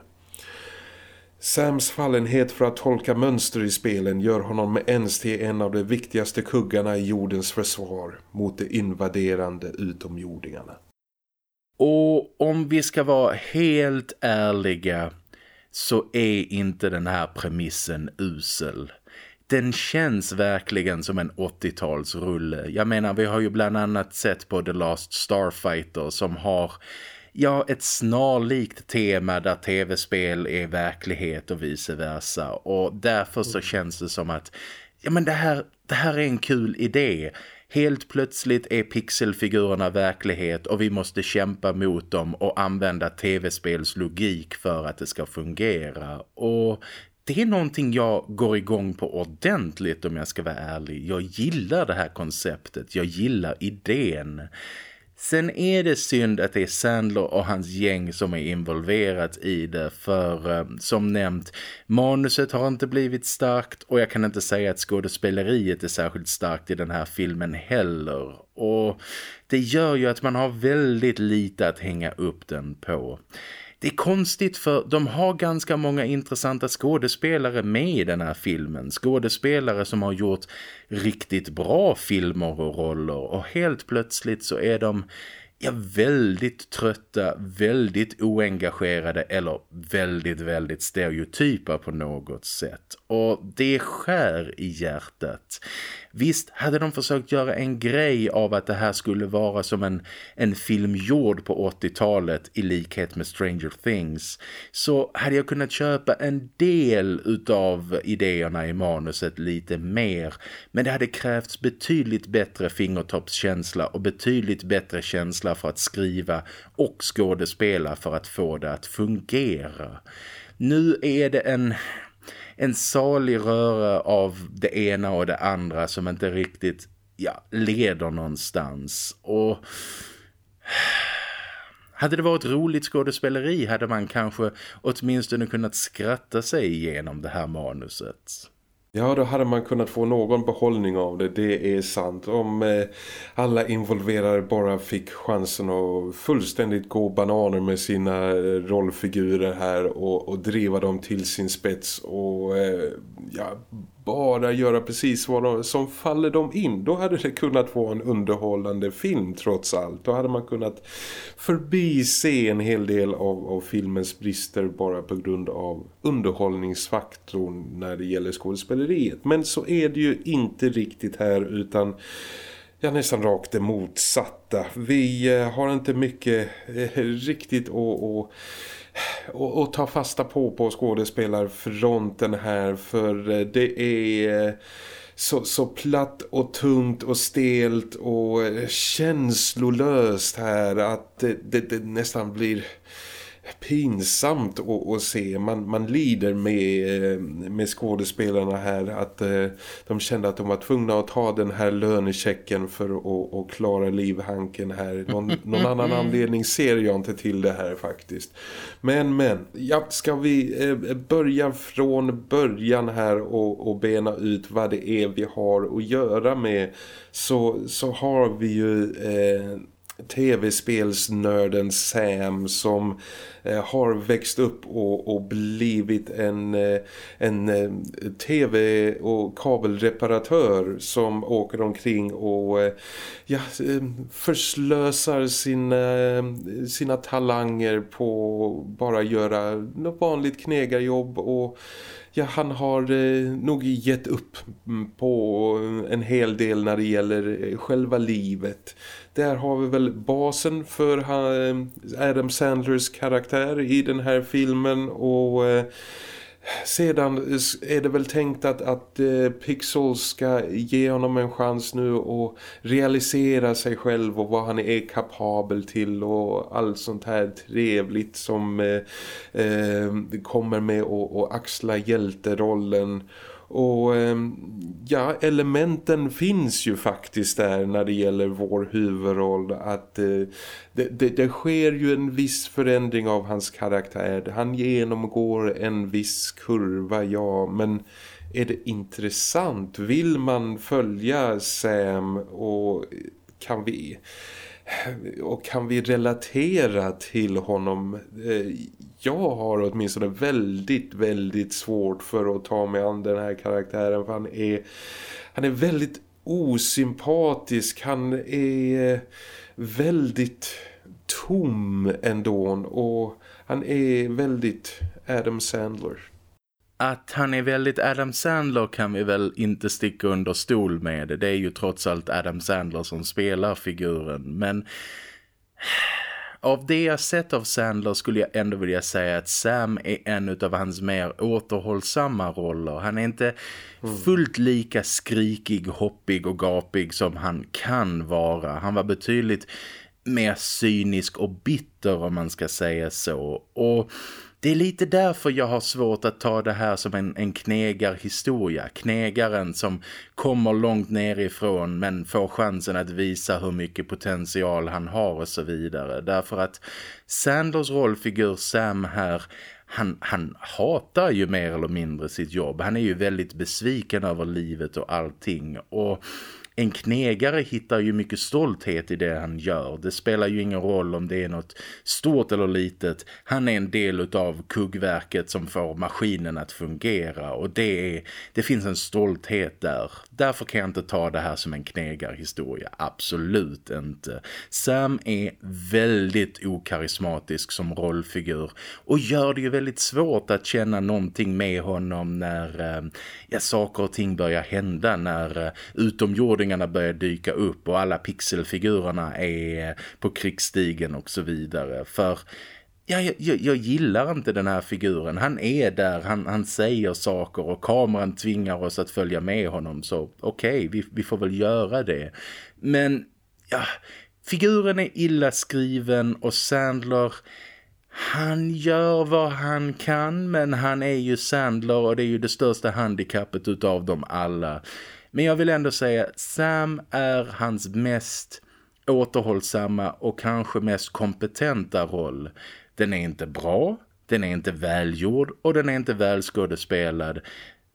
Sams fallenhet för att tolka mönster i spelen gör honom ens till en av de viktigaste kuggarna i jordens försvar mot de invaderande utomjordingarna. Och om vi ska vara helt ärliga så är inte den här premissen usel. Den känns verkligen som en 80-talsrulle. Jag menar, vi har ju bland annat sett på The Last Starfighter som har ja, ett snarlikt tema där tv-spel är verklighet och vice versa. Och därför så känns det som att ja men det här, det här är en kul idé. Helt plötsligt är pixelfigurerna verklighet och vi måste kämpa mot dem och använda tv-spels logik för att det ska fungera. Och det är någonting jag går igång på ordentligt om jag ska vara ärlig. Jag gillar det här konceptet, jag gillar idén. Sen är det synd att det är Sandler och hans gäng som är involverat i det för eh, som nämnt, manuset har inte blivit starkt och jag kan inte säga att skådespeleriet är särskilt starkt i den här filmen heller. Och det gör ju att man har väldigt lite att hänga upp den på. Det är konstigt för de har ganska många intressanta skådespelare med i den här filmen. Skådespelare som har gjort riktigt bra filmer och roller och helt plötsligt så är de ja, väldigt trötta, väldigt oengagerade eller väldigt, väldigt stereotypa på något sätt. Och det skär i hjärtat. Visst hade de försökt göra en grej av att det här skulle vara som en, en film gjord på 80-talet i likhet med Stranger Things så hade jag kunnat köpa en del utav idéerna i manuset lite mer men det hade krävts betydligt bättre fingertoppskänsla och betydligt bättre känsla för att skriva och skådespela för att få det att fungera. Nu är det en en salig röra av det ena och det andra som inte riktigt ja, leder någonstans. Och hade det varit roligt skådespeleri hade man kanske åtminstone kunnat skratta sig igenom det här manuset. Ja, då hade man kunnat få någon behållning av det, det är sant. Om eh, alla involverade bara fick chansen att fullständigt gå bananer med sina eh, rollfigurer här och, och driva dem till sin spets och eh, ja, bara göra precis vad de, som faller dem in. Då hade det kunnat vara en underhållande film trots allt. Då hade man kunnat förbise en hel del av, av filmens brister bara på grund av underhållningsfaktorn när det gäller skådespeleriet. Men så är det ju inte riktigt här utan ja, nästan rakt det motsatta. Vi eh, har inte mycket eh, riktigt att och, och ta fasta på på skådespelarfronten här för eh, det är eh, så, så platt och tungt och stelt och eh, känslolöst här att det, det, det nästan blir pinsamt att, se. Man, man lider med, med skådespelarna här att eh, de kände att de var tvungna att ta den här lönechecken för att, att klara livhanken här. Någon, någon annan anledning ser jag inte till det här faktiskt. Men, men, ja, ska vi eh, börja från början här och, och bena ut vad det är vi har att göra med så, så har vi ju eh, tv-spelsnörden Sam som eh, har växt upp och, och blivit en, eh, en eh, tv- och kabelreparatör som åker omkring och eh, ja, förslösar sina, sina talanger på bara göra något vanligt knegarjobb och ja, han har eh, nog gett upp på en hel del när det gäller själva livet. Där har vi väl basen för eh, Adam Sandlers karaktär i den här filmen och eh, sedan är det väl tänkt att, att eh, Pixel ska ge honom en chans nu att realisera sig själv och vad han är kapabel till och allt sånt här trevligt som eh, eh, kommer med att axla hjälterollen och ehm, ja, elementen finns ju faktiskt där när det gäller vår huvudroll. Att eh, det, det, det, sker ju en viss förändring av hans karaktär. Han genomgår en viss kurva, ja. Men är det intressant? Vill man följa Sam och kan vi och kan vi relatera till honom? Eh, jag har åtminstone väldigt, väldigt svårt för att ta mig an den här karaktären för han är, han är väldigt osympatisk. Han är väldigt tom ändå och han är väldigt Adam Sandler. Att han är väldigt Adam Sandler kan vi väl inte sticka under stol med. Det är ju trots allt Adam Sandler som spelar figuren. Men av det jag sett av Sandler skulle jag ändå vilja säga att Sam är en av hans mer återhållsamma roller. Han är inte mm. fullt lika skrikig, hoppig och gapig som han kan vara. Han var betydligt mer cynisk och bitter om man ska säga så. Och det är lite därför jag har svårt att ta det här som en, en knegarhistoria. Knegaren som kommer långt nerifrån men får chansen att visa hur mycket potential han har och så vidare. Därför att Sanders rollfigur Sam här han, han hatar ju mer eller mindre sitt jobb. Han är ju väldigt besviken över livet och allting. Och en knegare hittar ju mycket stolthet i det han gör. Det spelar ju ingen roll om det är något stort eller litet. Han är en del av kuggverket som får maskinen att fungera och det, är, det finns en stolthet där. Därför kan jag inte ta det här som en knegarhistoria. Absolut inte. Sam är väldigt okarismatisk som rollfigur och gör det ju väldigt svårt att känna någonting med honom när eh, ja, saker och ting börjar hända, när eh, börjar dyka upp och alla pixelfigurerna är på krigsstigen och så vidare. För ja, jag, jag, gillar inte den här figuren. Han är där, han, han säger saker och kameran tvingar oss att följa med honom. Så okej, okay, vi, vi får väl göra det. Men ja, figuren är illa skriven och Sandler... Han gör vad han kan men han är ju Sandler och det är ju det största handikappet utav dem alla. Men jag vill ändå säga Sam är hans mest återhållsamma och kanske mest kompetenta roll. Den är inte bra, den är inte välgjord och den är inte välskådespelad.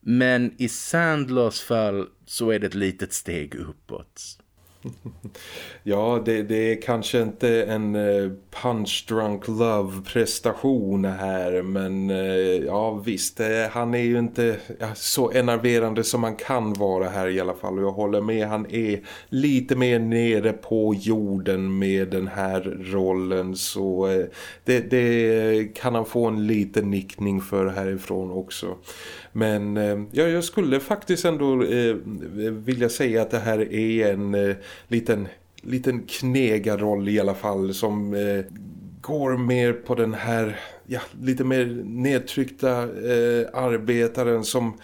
Men i Sandlers fall så är det ett litet steg uppåt. <laughs> Ja, det, det, är kanske inte en eh, punch drunk love prestation här men eh, ja visst, eh, han är ju inte så enerverande som man kan vara här i alla fall och jag håller med, han är lite mer nere på jorden med den här rollen så det, det, kan han få en liten nickning för härifrån också. Men eh, ja, jag skulle faktiskt ändå eh, vilja säga att det här är en eh, liten, liten knegarroll i alla fall som eh, går mer på den här ja, lite mer nedtryckta eh, arbetaren som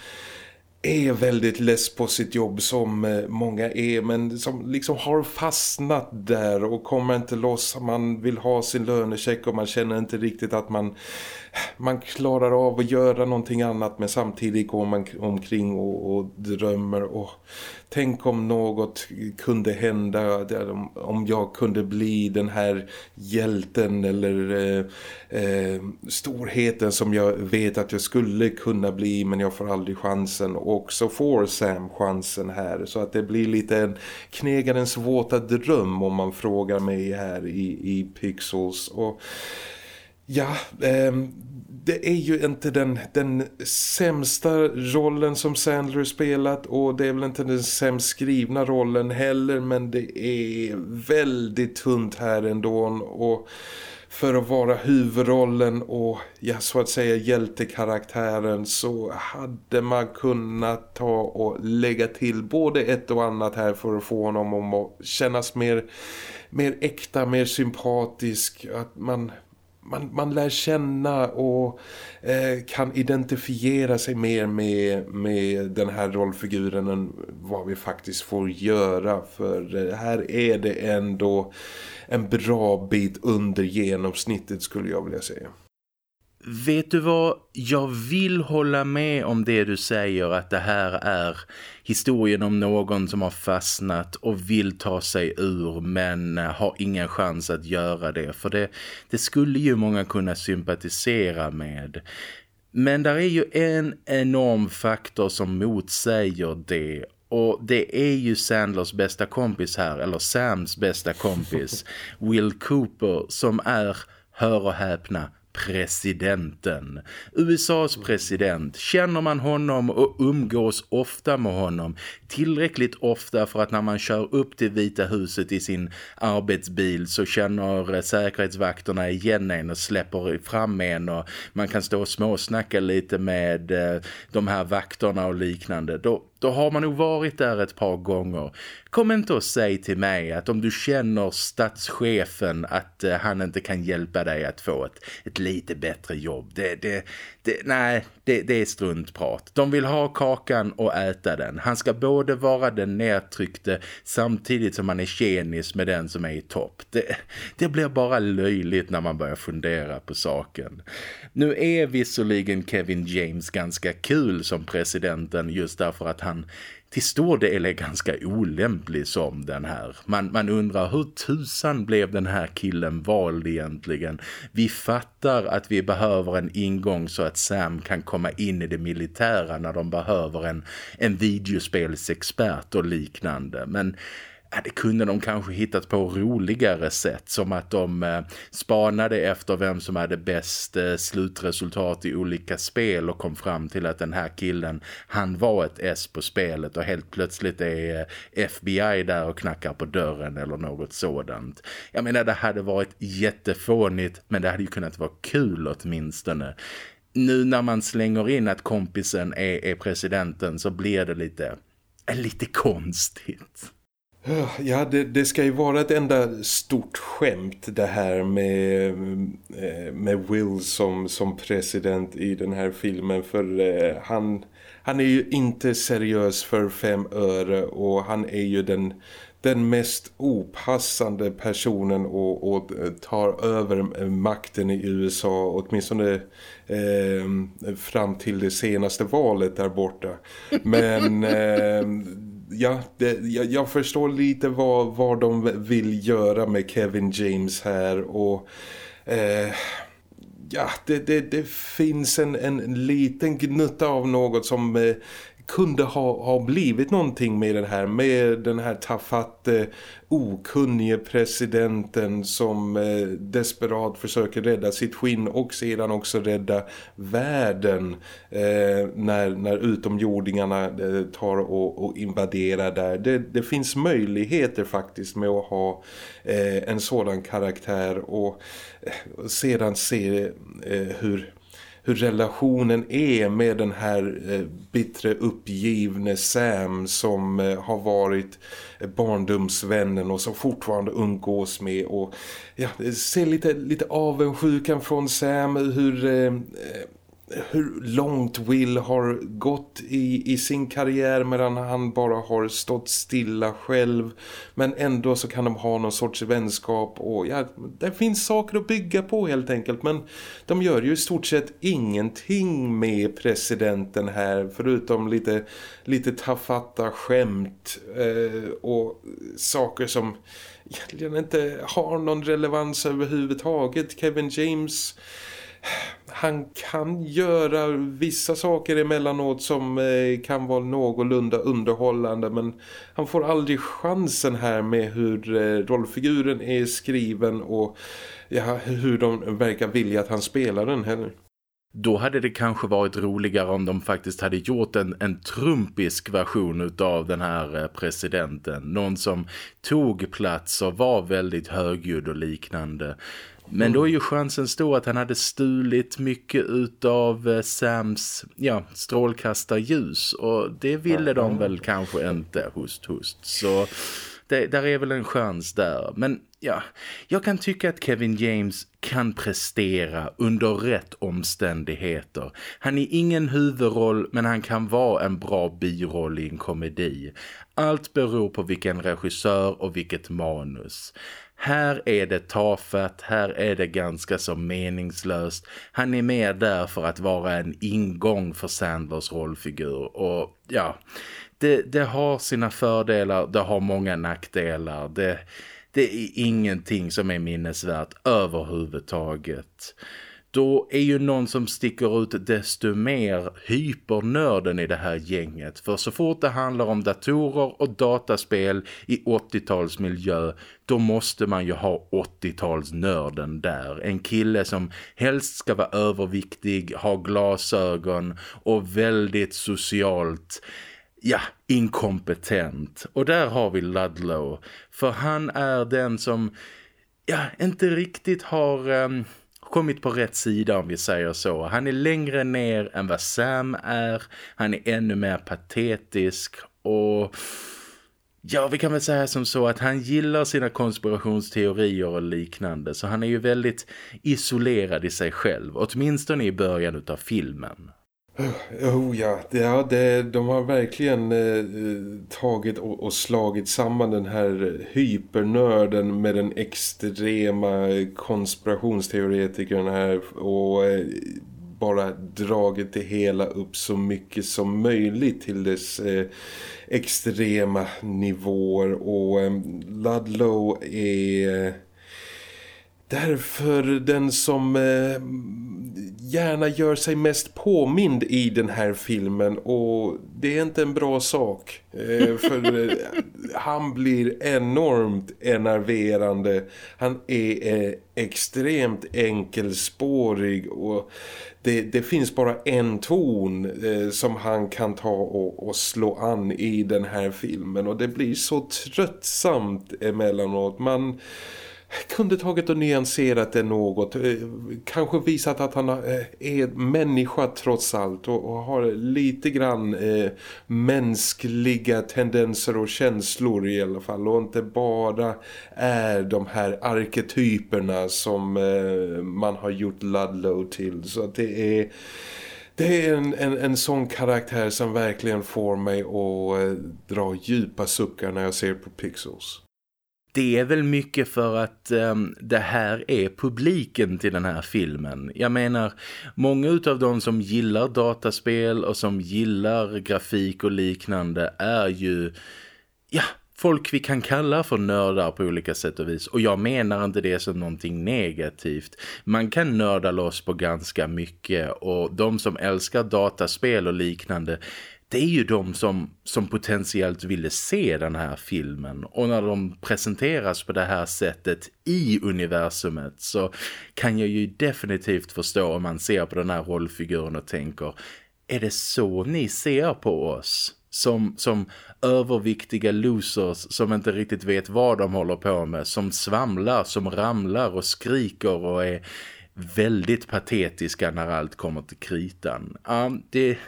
är väldigt less på sitt jobb som eh, många är men som liksom har fastnat där och kommer inte loss. Man vill ha sin lönecheck och man känner inte riktigt att man man klarar av att göra någonting annat men samtidigt går man omkring och, och drömmer. Och tänk om något kunde hända om jag kunde bli den här hjälten eller eh, eh, storheten som jag vet att jag skulle kunna bli men jag får aldrig chansen. Och så får Sam chansen här. Så att det blir lite en knegarens våta dröm om man frågar mig här i, i Pixels. Och Ja, eh, det är ju inte den, den sämsta rollen som Sandler spelat och det är väl inte den sämst skrivna rollen heller men det är väldigt tunt här ändå. Och för att vara huvudrollen och ja, så att säga hjältekaraktären så hade man kunnat ta och lägga till både ett och annat här för att få honom att kännas mer, mer äkta, mer sympatisk. Att man man, man lär känna och eh, kan identifiera sig mer med, med den här rollfiguren än vad vi faktiskt får göra. För eh, här är det ändå en bra bit under genomsnittet skulle jag vilja säga. Vet du vad? Jag vill hålla med om det du säger att det här är historien om någon som har fastnat och vill ta sig ur men har ingen chans att göra det. För det, det skulle ju många kunna sympatisera med. Men där är ju en enorm faktor som motsäger det och det är ju Sandlers bästa kompis här, eller Sams bästa kompis, <laughs> Will Cooper, som är, hör och häpna, presidenten. USAs president. Känner man honom och umgås ofta med honom. Tillräckligt ofta för att när man kör upp till Vita huset i sin arbetsbil så känner säkerhetsvakterna igen en och släpper fram en och man kan stå och småsnacka lite med eh, de här vakterna och liknande. Då då har man nog varit där ett par gånger. Kom inte och säg till mig att om du känner statschefen att eh, han inte kan hjälpa dig att få ett, ett lite bättre jobb. Det, det, det, nej, det, det är struntprat. De vill ha kakan och äta den. Han ska både vara den nedtryckte samtidigt som han är tjenis med den som är i topp. Det, det blir bara löjligt när man börjar fundera på saken. Nu är visserligen Kevin James ganska kul som presidenten just därför att han till stor del är ganska olämplig som den här. Man, man undrar hur tusan blev den här killen vald egentligen? Vi fattar att vi behöver en ingång så att Sam kan komma in i det militära när de behöver en, en videospelsexpert och liknande. Men det kunde de kanske hittat på roligare sätt som att de eh, spanade efter vem som hade bäst eh, slutresultat i olika spel och kom fram till att den här killen, han var ett S på spelet och helt plötsligt är eh, FBI där och knackar på dörren eller något sådant. Jag menar det hade varit jättefånigt men det hade ju kunnat vara kul åtminstone nu när man slänger in att kompisen är, är presidenten så blir det lite, lite konstigt. Ja, det, det, ska ju vara ett enda stort skämt det här med, eh, med Will som, som president i den här filmen. För eh, han, han är ju inte seriös för fem öre och han är ju den, den mest opassande personen och, och tar över eh, makten i USA åtminstone eh, fram till det senaste valet där borta. Men... Eh, ja, det, jag, jag, förstår lite vad, vad de vill göra med Kevin James här och eh, ja, det, det, det finns en, en liten gnutta av något som eh, kunde ha, ha blivit någonting med den här med den här tafatte eh, okunnige presidenten som eh, desperat försöker rädda sitt skinn och sedan också rädda världen eh, när, när utomjordingarna eh, tar och, och invaderar där. Det, det, finns möjligheter faktiskt med att ha eh, en sådan karaktär och eh, sedan se Eh, hur hur relationen är med den här eh, bittre uppgivne Sam som eh, har varit eh, barndomsvännen och som fortfarande umgås med och ja, se lite, lite avundsjukan från Sam hur eh, hur långt Will har gått i, i sin karriär medan han bara har stått stilla själv. Men ändå så kan de ha någon sorts vänskap och ja, det finns saker att bygga på helt enkelt. Men de gör ju i stort sett ingenting med presidenten här förutom lite, lite tafatta skämt eh, och saker som egentligen inte har någon relevans överhuvudtaget. Kevin James han kan göra vissa saker emellanåt som eh, kan vara någorlunda underhållande men han får aldrig chansen här med hur eh, rollfiguren är skriven och ja, hur de verkar vilja att han spelar den heller. Då hade det kanske varit roligare om de faktiskt hade gjort en, en trumpisk version av den här eh, presidenten. Någon som tog plats och var väldigt högljudd och liknande. Men då är ju chansen stor att han hade stulit mycket utav eh, Sams ja, strålkastarljus och det ville de väl kanske inte, hust, hust. Så det, där är väl en chans där. Men ja, jag kan tycka att Kevin James kan prestera under rätt omständigheter. Han är ingen huvudroll men han kan vara en bra biroll i en komedi. Allt beror på vilken regissör och vilket manus. Här är det tafatt, här är det ganska så meningslöst. Han är med där för att vara en ingång för Sandlers rollfigur och ja, det, det har sina fördelar, det har många nackdelar. Det, det är ingenting som är minnesvärt överhuvudtaget då är ju någon som sticker ut desto mer hypernörden i det här gänget. För så fort det handlar om datorer och dataspel i 80-talsmiljö då måste man ju ha 80-talsnörden där. En kille som helst ska vara överviktig, ha glasögon och väldigt socialt ja, inkompetent. Och där har vi Ludlow. För han är den som ja, inte riktigt har... Um, kommit på rätt sida om vi säger så. Han är längre ner än vad Sam är. Han är ännu mer patetisk och... Ja, vi kan väl säga som så att han gillar sina konspirationsteorier och liknande. Så han är ju väldigt isolerad i sig själv, åtminstone i början av filmen. Oh, oh ja, ja det, de har verkligen eh, eh, tagit och, och, slagit samman den här hypernörden med den extrema konspirationsteoretikern här och eh, bara dragit det hela upp så mycket som möjligt till dess eh, extrema nivåer. Och eh, Ludlow är eh, därför den som eh, gärna gör sig mest påmind i den här filmen och det är inte en bra sak eh, för eh, han blir enormt enerverande. Han är eh, extremt enkelspårig och det, det, finns bara en ton eh, som han kan ta och, och, slå an i den här filmen. Och det blir så tröttsamt emellanåt. Man kunde tagit och nyanserat det något. Eh, kanske visat att han eh, är människa trots allt och, har lite grann eh, mänskliga tendenser och känslor i alla fall. Och inte bara är de här arketyperna som man har gjort Ludlow till. Så att det är... Det är en, en, en sån karaktär som verkligen får mig att dra djupa suckar när jag ser på Pixels. Det är väl mycket för att um, det här är publiken till den här filmen. Jag menar, många av de som gillar dataspel och som gillar grafik och liknande är ju, ja, folk vi kan kalla för nördar på olika sätt och vis. Och jag menar inte det som någonting negativt. Man kan nörda loss på ganska mycket och de som älskar dataspel och liknande det är ju de som, som potentiellt ville se den här filmen. Och när de presenteras på det här sättet i universumet så kan jag ju definitivt förstå om man ser på den här rollfiguren och tänker är det så ni ser på oss? Som, som överviktiga losers som inte riktigt vet vad de håller på med. Som svamlar, som ramlar och skriker och är väldigt patetiska när allt kommer till kritan. Um, det,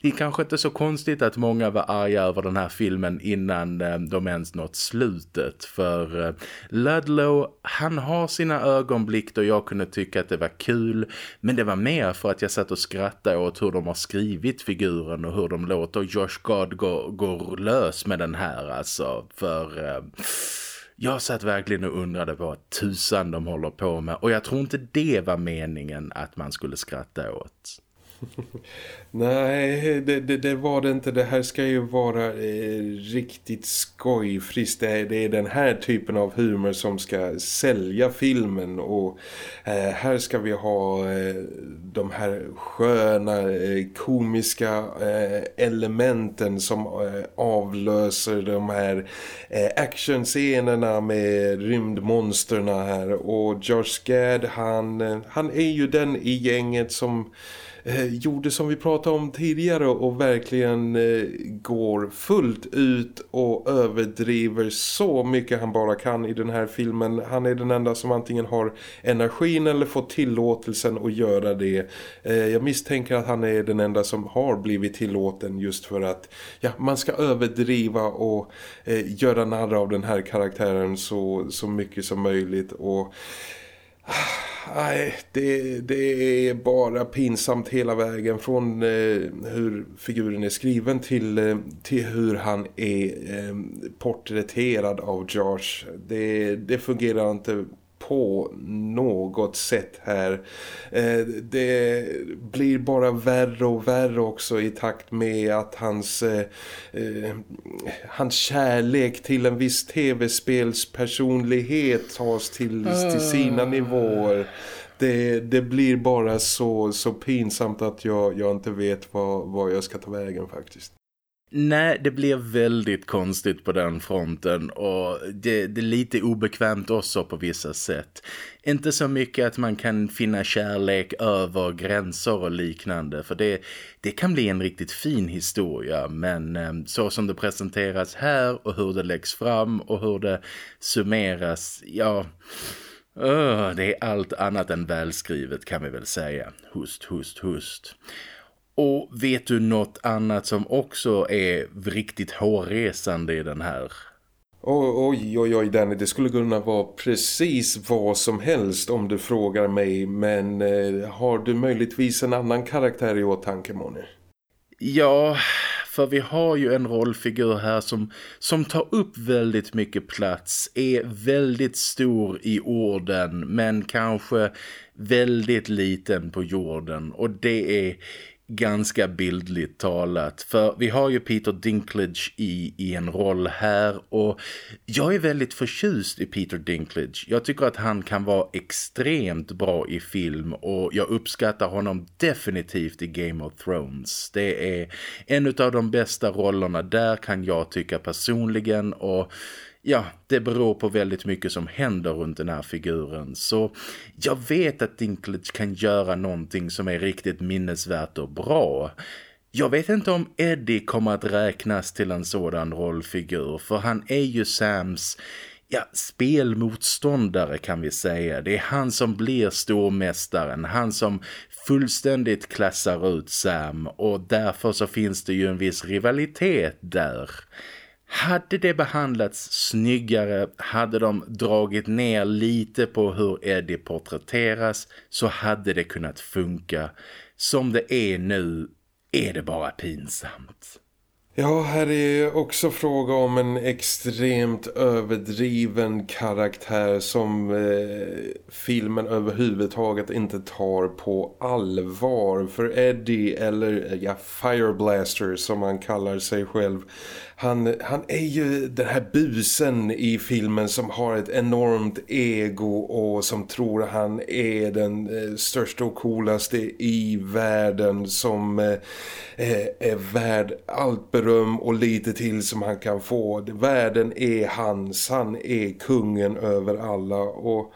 det är kanske inte så konstigt att många var arga över den här filmen innan um, de ens nått slutet. För uh, Ludlow, han har sina ögonblick då jag kunde tycka att det var kul. Men det var mer för att jag satt och skrattade åt hur de har skrivit figuren och hur de låter Josh God gå, går lös med den här. Alltså, för... Uh, jag satt verkligen och undrade vad tusan de håller på med och jag tror inte det var meningen att man skulle skratta åt. <laughs> Nej, det, det, det, var det inte. Det här ska ju vara eh, riktigt skojfriskt. Det, det är den här typen av humor som ska sälja filmen. Och eh, här ska vi ha eh, de här sköna, eh, komiska eh, elementen som eh, avlöser de här eh, actionscenerna med rymdmonsterna här. Och Josh Gad, han, eh, han är ju den i gänget som Eh, gjorde som vi pratade om tidigare och verkligen eh, går fullt ut och överdriver så mycket han bara kan i den här filmen. Han är den enda som antingen har energin eller får tillåtelsen att göra det. Eh, jag misstänker att han är den enda som har blivit tillåten just för att ja, man ska överdriva och eh, göra narr av den här karaktären så, så mycket som möjligt och Nej, det, det är bara pinsamt hela vägen från eh, hur figuren är skriven till, eh, till hur han är eh, porträtterad av George. Det, det fungerar inte på något sätt här. Eh, det blir bara värre och värre också i takt med att hans, eh, eh, hans kärlek till en viss tv-spelspersonlighet tas till, till sina ah. nivåer. Det, det blir bara så, så pinsamt att jag, jag inte vet vad, vad jag ska ta vägen faktiskt. Nej, det blir väldigt konstigt på den fronten och det, det, är lite obekvämt också på vissa sätt. Inte så mycket att man kan finna kärlek över gränser och liknande för det, det kan bli en riktigt fin historia men eh, så som det presenteras här och hur det läggs fram och hur det summeras, ja Uh, det är allt annat än välskrivet kan vi väl säga. Hust, hust, hust. Och vet du något annat som också är riktigt hårresande i den här? Oj, oj, oj Danny, det skulle kunna vara precis vad som helst om du frågar mig. Men eh, har du möjligtvis en annan karaktär i åtanke, Moni? Ja, för vi har ju en rollfigur här som, som tar upp väldigt mycket plats, är väldigt stor i orden men kanske väldigt liten på jorden. Och det är ganska bildligt talat. För vi har ju Peter Dinklage i, i en roll här och jag är väldigt förtjust i Peter Dinklage. Jag tycker att han kan vara extremt bra i film och jag uppskattar honom definitivt i Game of Thrones. Det är en av de bästa rollerna där kan jag tycka personligen och ja, det beror på väldigt mycket som händer runt den här figuren. Så jag vet att Dinklage kan göra någonting som är riktigt minnesvärt och bra. Jag vet inte om Eddie kommer att räknas till en sådan rollfigur för han är ju Sams ja, spelmotståndare kan vi säga. Det är han som blir stormästaren, han som fullständigt klassar ut Sam och därför så finns det ju en viss rivalitet där. Hade det behandlats snyggare, hade de dragit ner lite på hur Eddie porträtteras så hade det kunnat funka. Som det är nu är det bara pinsamt. Ja, här är också fråga om en extremt överdriven karaktär som eh, filmen överhuvudtaget inte tar på allvar. För Eddie, eller eh, ja, Fireblaster som han kallar sig själv, han, han är ju den här busen i filmen som har ett enormt ego och som tror han är den eh, största och coolaste i världen som eh, eh är värd allt beröm och lite till som han kan få. Världen är hans, han är kungen över alla och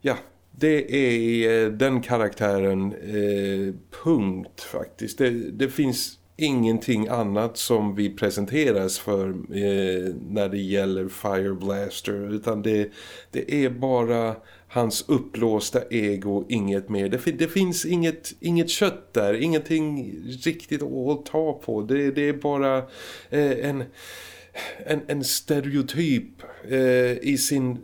ja, det är eh, den karaktären eh, punkt faktiskt. Det, det finns ingenting annat som vi presenteras för eh, när det gäller Fireblaster utan det, det är bara hans upplåsta ego, inget mer. Det, det finns inget, inget kött där, ingenting riktigt att ta på. Det, det är bara eh, en, en, en stereotyp eh, i sin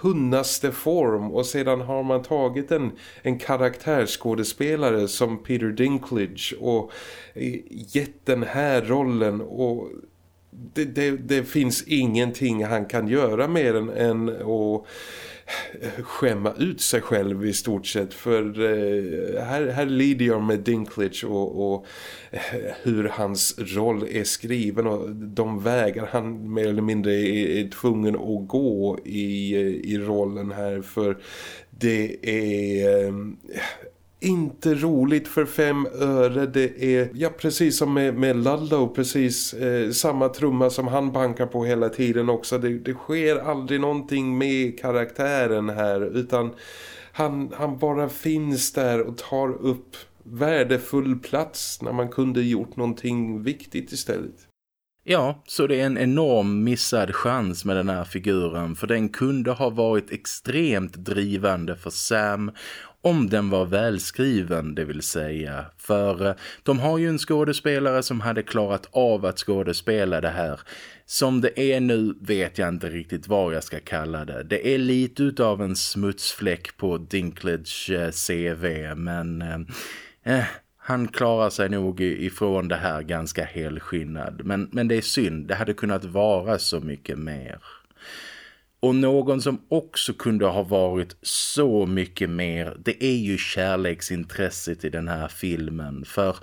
tunnaste form och sedan har man tagit en, en karaktärskådespelare som Peter Dinklage och gett den här rollen och det, det, det finns ingenting han kan göra mer än, än att skämma ut sig själv i stort sett. För eh, här, här lider jag med Dinklage och, och eh, hur hans roll är skriven och de vägar han mer eller mindre är, är tvungen att gå i, eh, i rollen här. För det är eh, inte roligt för fem öre. Det är, ja precis som med, med Lallo, precis eh, samma trumma som han bankar på hela tiden också. Det, det sker aldrig någonting med karaktären här utan han, han bara finns där och tar upp värdefull plats när man kunde gjort någonting viktigt istället. Ja, så det är en enorm missad chans med den här figuren för den kunde ha varit extremt drivande för Sam om den var välskriven det vill säga. För eh, de har ju en skådespelare som hade klarat av att skådespela det här. Som det är nu vet jag inte riktigt vad jag ska kalla det. Det är lite utav en smutsfläck på Dinklage eh, CV men eh, eh, han klarar sig nog ifrån det här ganska helskinnad. Men, men det är synd, det hade kunnat vara så mycket mer. Och någon som också kunde ha varit så mycket mer, det är ju kärleksintresset i den här filmen. För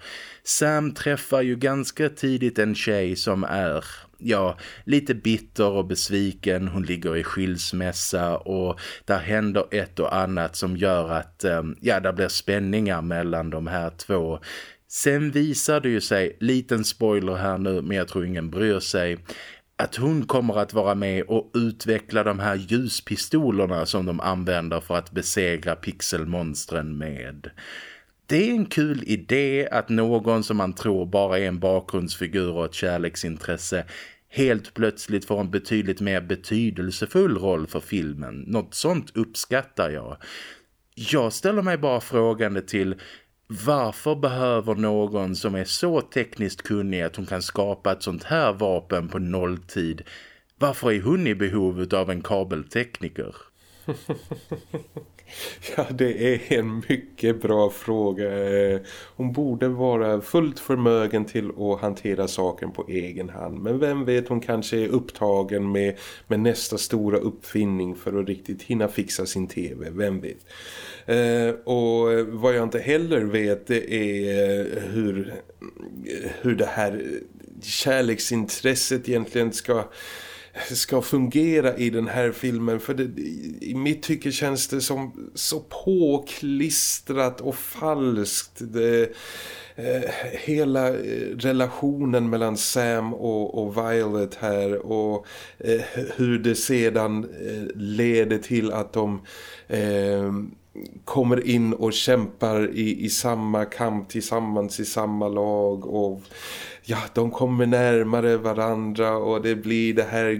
Sam träffar ju ganska tidigt en tjej som är, ja, lite bitter och besviken. Hon ligger i skilsmässa och där händer ett och annat som gör att, eh, ja, det blir spänningar mellan de här två. Sen visar det ju sig, liten spoiler här nu men jag tror ingen bryr sig att hon kommer att vara med och utveckla de här ljuspistolerna som de använder för att besegra pixelmonstren med. Det är en kul idé att någon som man tror bara är en bakgrundsfigur och ett kärleksintresse helt plötsligt får en betydligt mer betydelsefull roll för filmen. Något sånt uppskattar jag. Jag ställer mig bara frågande till varför behöver någon som är så tekniskt kunnig att hon kan skapa ett sånt här vapen på nolltid? Varför är hon i behov av en kabeltekniker? <laughs> Ja, det är en mycket bra fråga. Eh, hon borde vara fullt förmögen till att hantera saken på egen hand. Men vem vet, hon kanske är upptagen med, med nästa stora uppfinning för att riktigt hinna fixa sin tv. Vem vet? Eh, och vad jag inte heller vet är eh, hur, eh, hur det här kärleksintresset egentligen ska ska fungera i den här filmen. För det, i mitt tycke känns det som så påklistrat och falskt det, eh, hela relationen mellan Sam och, och Violet här och eh, hur det sedan eh, leder till att de eh, kommer in och kämpar i, i samma kamp tillsammans i samma lag och ja, de kommer närmare varandra och det blir det här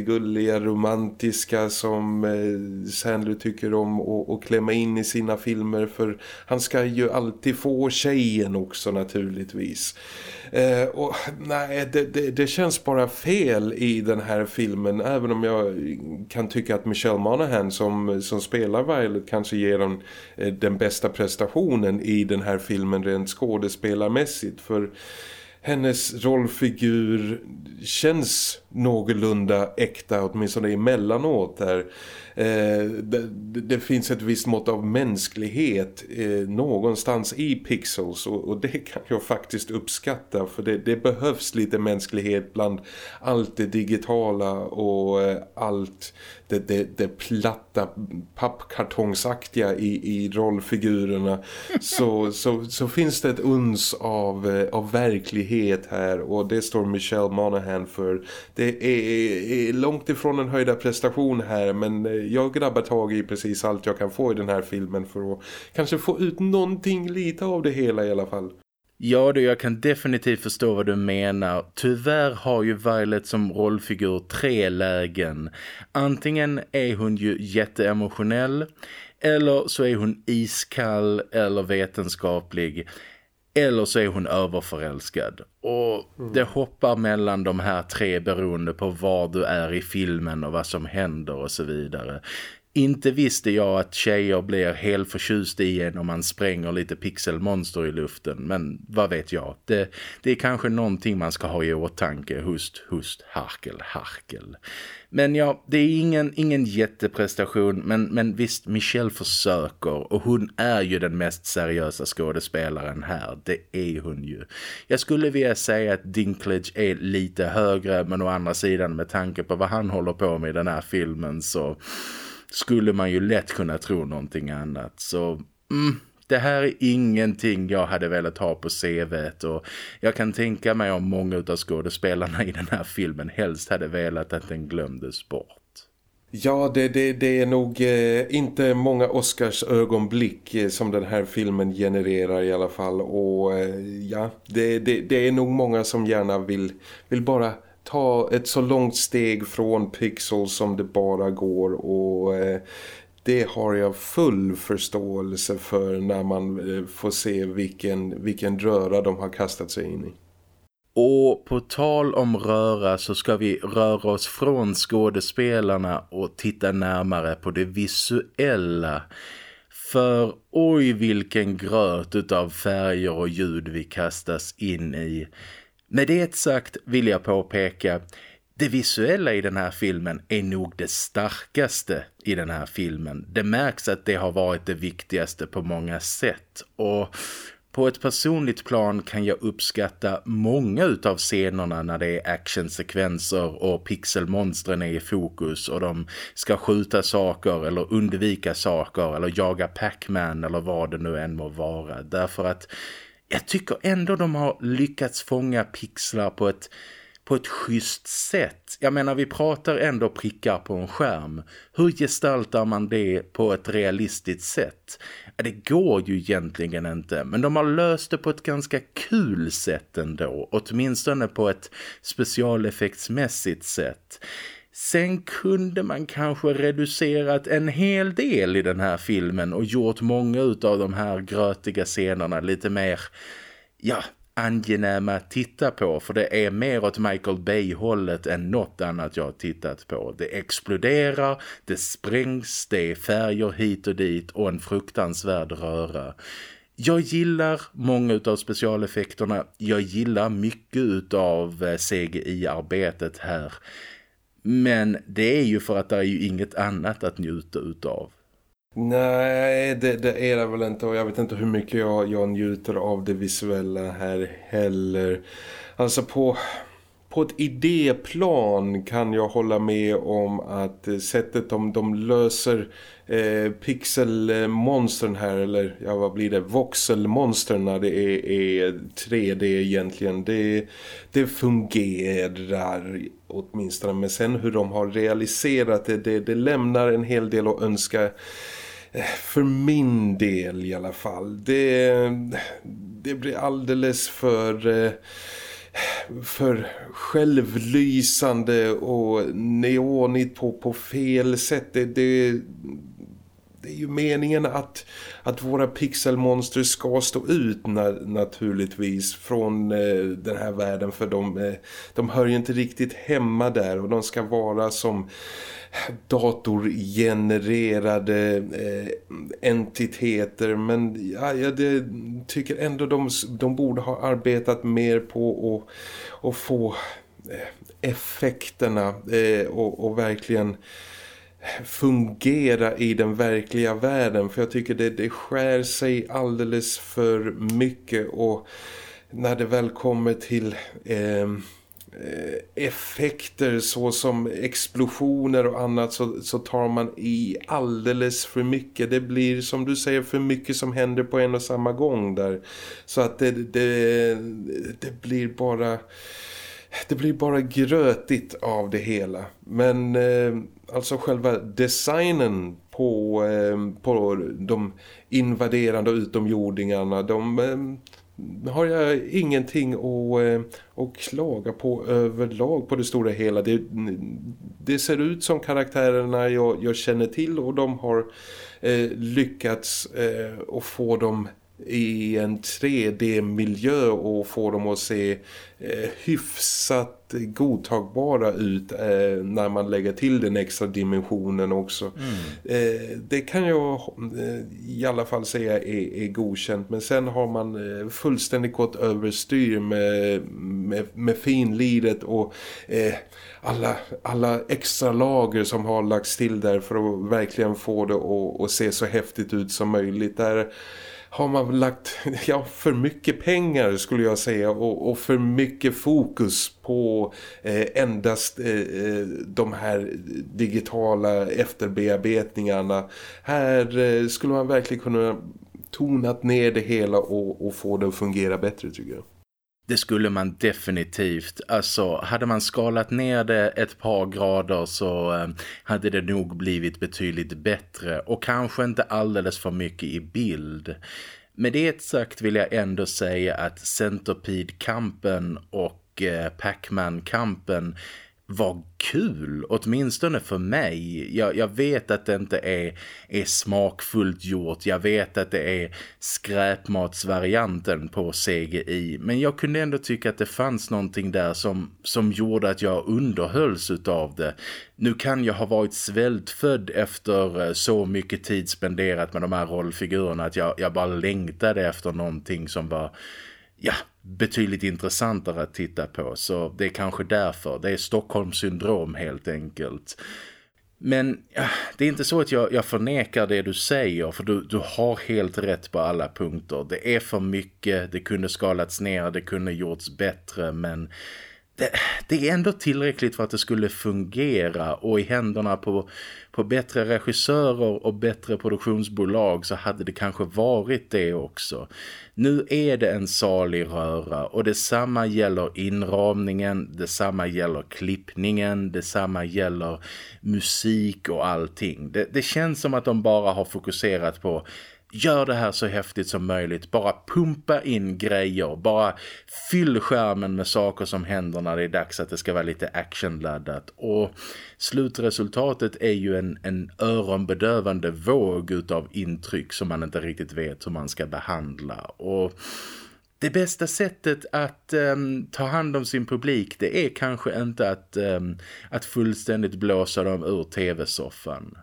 gulliga romantiska som eh, Sandler tycker om att klämma in i sina filmer. För han ska ju alltid få tjejen också naturligtvis. Eh, och nej, det, det, det, känns bara fel i den här filmen. Även om jag kan tycka att Michelle Monaghan som, som spelar Violet kanske ger den, eh, den bästa prestationen i den här filmen rent skådespelarmässigt. För hennes rollfigur känns någorlunda äkta åtminstone emellanåt där. Eh, det, det, finns ett visst mått av mänsklighet eh, någonstans i Pixels och, och, det kan jag faktiskt uppskatta för det, det, behövs lite mänsklighet bland allt det digitala och eh, allt det, det, det platta pappkartongsaktiga i, i rollfigurerna <laughs> så, så, så finns det ett uns av, av verklighet här och det står Michelle Monaghan för. Det är, är långt ifrån en höjda prestation här men jag grabbar tag i precis allt jag kan få i den här filmen för att kanske få ut någonting lite av det hela i alla fall. Ja du, jag kan definitivt förstå vad du menar. Tyvärr har ju Violet som rollfigur tre lägen. Antingen är hon ju jätteemotionell eller så är hon iskall eller vetenskaplig eller så är hon överförälskad. Och mm. det hoppar mellan de här tre beroende på var du är i filmen och vad som händer och så vidare. Inte visste jag att tjejer blir helt förtjust i en om man spränger lite pixelmonster i luften. Men vad vet jag? Det, det är kanske någonting man ska ha i åtanke. Hust, hust, harkel, harkel. Men ja, det är ingen, ingen jätteprestation. Men, men visst, Michelle försöker. Och hon är ju den mest seriösa skådespelaren här. Det är hon ju. Jag skulle vilja säga att Dinklage är lite högre. Men å andra sidan med tanke på vad han håller på med i den här filmen så skulle man ju lätt kunna tro någonting annat. Så mm, det här är ingenting jag hade velat ha på CVet och jag kan tänka mig om många av skådespelarna i den här filmen helst hade velat att den glömdes bort. Ja, det, det, det är nog eh, inte många Oscars ögonblick eh, som den här filmen genererar i alla fall. Och eh, ja, det, det, det är nog många som gärna vill, vill bara ta ett så långt steg från Pixel som det bara går och eh, det har jag full förståelse för när man eh, får se vilken, vilken röra de har kastat sig in i. Och på tal om röra så ska vi röra oss från skådespelarna och titta närmare på det visuella. För oj vilken gröt av färger och ljud vi kastas in i. Med det sagt vill jag påpeka det visuella i den här filmen är nog det starkaste i den här filmen. Det märks att det har varit det viktigaste på många sätt och på ett personligt plan kan jag uppskatta många utav scenerna när det är actionsekvenser och pixelmonstren är i fokus och de ska skjuta saker eller undvika saker eller jaga Pac-Man eller vad det nu än må vara. Därför att jag tycker ändå de har lyckats fånga pixlar på ett på ett schysst sätt. Jag menar vi pratar ändå prickar på en skärm. Hur gestaltar man det på ett realistiskt sätt? Det går ju egentligen inte men de har löst det på ett ganska kul sätt ändå. Åtminstone på ett specialeffektsmässigt sätt. Sen kunde man kanske reducerat en hel del i den här filmen och gjort många av de här grötiga scenerna lite mer, ja, angenäma att titta på för det är mer åt Michael Bay-hållet än något annat jag har tittat på. Det exploderar, det sprängs, det är färger hit och dit och en fruktansvärd röra. Jag gillar många av specialeffekterna, jag gillar mycket av eh, CGI-arbetet här. Men det är ju för att det är ju inget annat att njuta utav. Nej, det, det, är det väl inte. Och jag vet inte hur mycket jag, jag njuter av det visuella här heller. Alltså på, på ett idéplan kan jag hålla med om att sättet de, de löser eh, pixelmonstren här eller ja vad blir det, voxelmonstren när det är, är 3D egentligen. Det, det fungerar åtminstone. Men sen hur de har realiserat det, det, det lämnar en hel del att önska Eh, för min del i alla fall det, det blir alldeles för eh, för självlysande och neonigt på, på fel sätt. Det, det, det är ju meningen att, att våra pixelmonster ska stå ut na naturligtvis från eh, den här världen för de, eh, de hör ju inte riktigt hemma där och de ska vara som datorgenererade eh, entiteter. Men ja, jag det, tycker ändå de, de borde ha arbetat mer på att, att få eh, effekterna eh, och, och verkligen fungera i den verkliga världen. För jag tycker det, det skär sig alldeles för mycket. Och när det väl kommer till Eh, Eh, effekter såsom explosioner och annat så, så tar man i alldeles för mycket. Det blir som du säger för mycket som händer på en och samma gång där. Så att det, det, det blir bara det blir bara grötigt av det hela. Men eh, alltså själva designen på, eh, på de invaderande utomjordingarna, de, eh, har jag ingenting att, eh, att klaga på överlag på det stora hela. Det, det ser ut som karaktärerna jag, jag känner till och de har eh, lyckats eh, att få dem i en 3D-miljö och få dem att se eh, hyfsat godtagbara ut eh, när man lägger till den extra dimensionen också. Mm. Eh, det kan jag eh, i alla fall säga är, är godkänt men sen har man eh, fullständigt gått överstyr med, med, med finliret och eh, alla, alla extra lager som har lagts till där för att verkligen få det att, att se så häftigt ut som möjligt. Där har man lagt <laughs> ja, för mycket pengar skulle jag säga och, och för mycket fokus på eh, endast eh, eh de här digitala efterbearbetningarna. Här eh, skulle man verkligen kunna tonat ner det hela och, och få det att fungera bättre tycker jag. Det skulle man definitivt. Alltså, hade man skalat ner det ett par grader så eh, hade det nog blivit betydligt bättre. Och kanske inte alldeles för mycket i bild. Med det sagt vill jag ändå säga att Centipede-kampen och eh, Pac-Man-kampen var kul, åtminstone för mig. Jag, jag, vet att det inte är, är smakfullt gjort, jag vet att det är skräpmatsvarianten på CGI. Men jag kunde ändå tycka att det fanns någonting där som, som gjorde att jag underhölls av det. Nu kan jag ha varit svältfödd efter eh, så mycket tid spenderat med de här rollfigurerna att jag, jag bara längtade efter någonting som var ja, betydligt intressantare att titta på. Så det är kanske därför. Det är Stockholms syndrom helt enkelt. Men ja, det är inte så att jag, jag förnekar det du säger för du, du har helt rätt på alla punkter. Det är för mycket, det kunde skalats ner, det kunde gjorts bättre men det, det, är ändå tillräckligt för att det skulle fungera och i händerna på, på bättre regissörer och bättre produktionsbolag så hade det kanske varit det också. Nu är det en salig röra och detsamma gäller inramningen, detsamma gäller klippningen, detsamma gäller musik och allting. Det, det känns som att de bara har fokuserat på gör det här så häftigt som möjligt. Bara pumpa in grejer. Bara fyll skärmen med saker som händer när det är dags att det ska vara lite actionladdat. Och slutresultatet är ju en, en öronbedövande våg utav intryck som man inte riktigt vet hur man ska behandla. Och... Det bästa sättet att um, ta hand om sin publik det är kanske inte att, um, att fullständigt blåsa dem ur tv-soffan.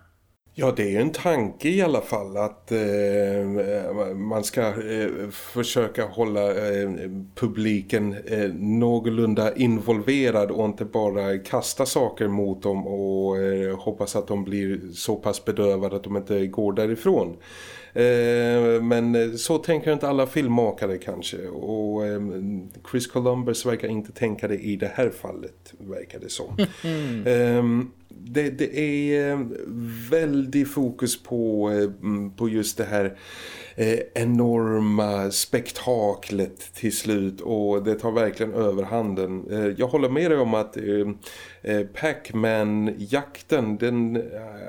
Ja, det är en tanke i alla fall att eh, man ska eh, försöka hålla eh, publiken eh, någorlunda involverad och inte bara kasta saker mot dem och eh, hoppas att de blir så pass bedövade att de inte går därifrån. Eh, men så tänker inte alla filmmakare kanske och Chris Columbus verkar inte tänka det i det här fallet verkar det som. Mm <laughs> det, det är eh, väldigt fokus på, eh, på just det här eh, enorma spektaklet till slut och det tar verkligen överhanden. Eh, jag håller med dig om att eh, eh Pac-Man-jakten den eh,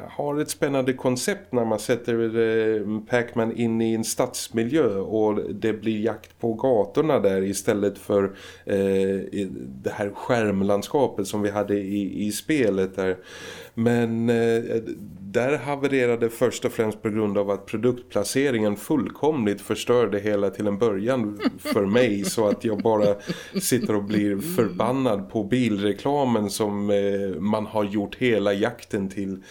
har ett spännande koncept när man sätter eh, Pac-Man in i en stadsmiljö och det blir jakt på gatorna där istället för det här skärmlandskapet som vi hade i, i spelet där. Men där havererade först och främst på grund av att produktplaceringen fullkomligt förstörde hela till en början för mig så att jag bara sitter och blir förbannad på bilreklamen som eh, man har gjort hela jakten till.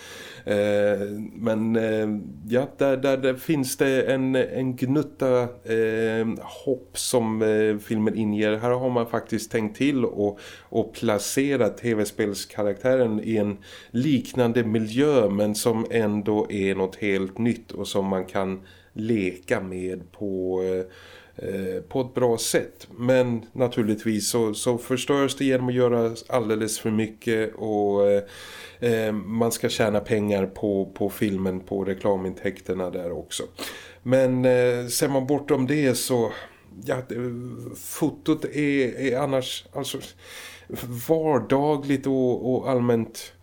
Eh, men eh, ja, där, där, där, finns det en, en gnutta eh, hopp som eh, filmen inger. Här har man faktiskt tänkt till och, och placerat tv-spelskaraktären i en liknande miljö men som ändå är något helt nytt och som man kan leka med på eh, Eh, på ett bra sätt. Men naturligtvis så, så förstörs det genom att göra alldeles för mycket och eh, eh, man ska tjäna pengar på, på filmen, på reklamintäkterna där också. Men eh, ser man bortom det så ja, fotot är, är annars alltså, vardagligt och, och allmänt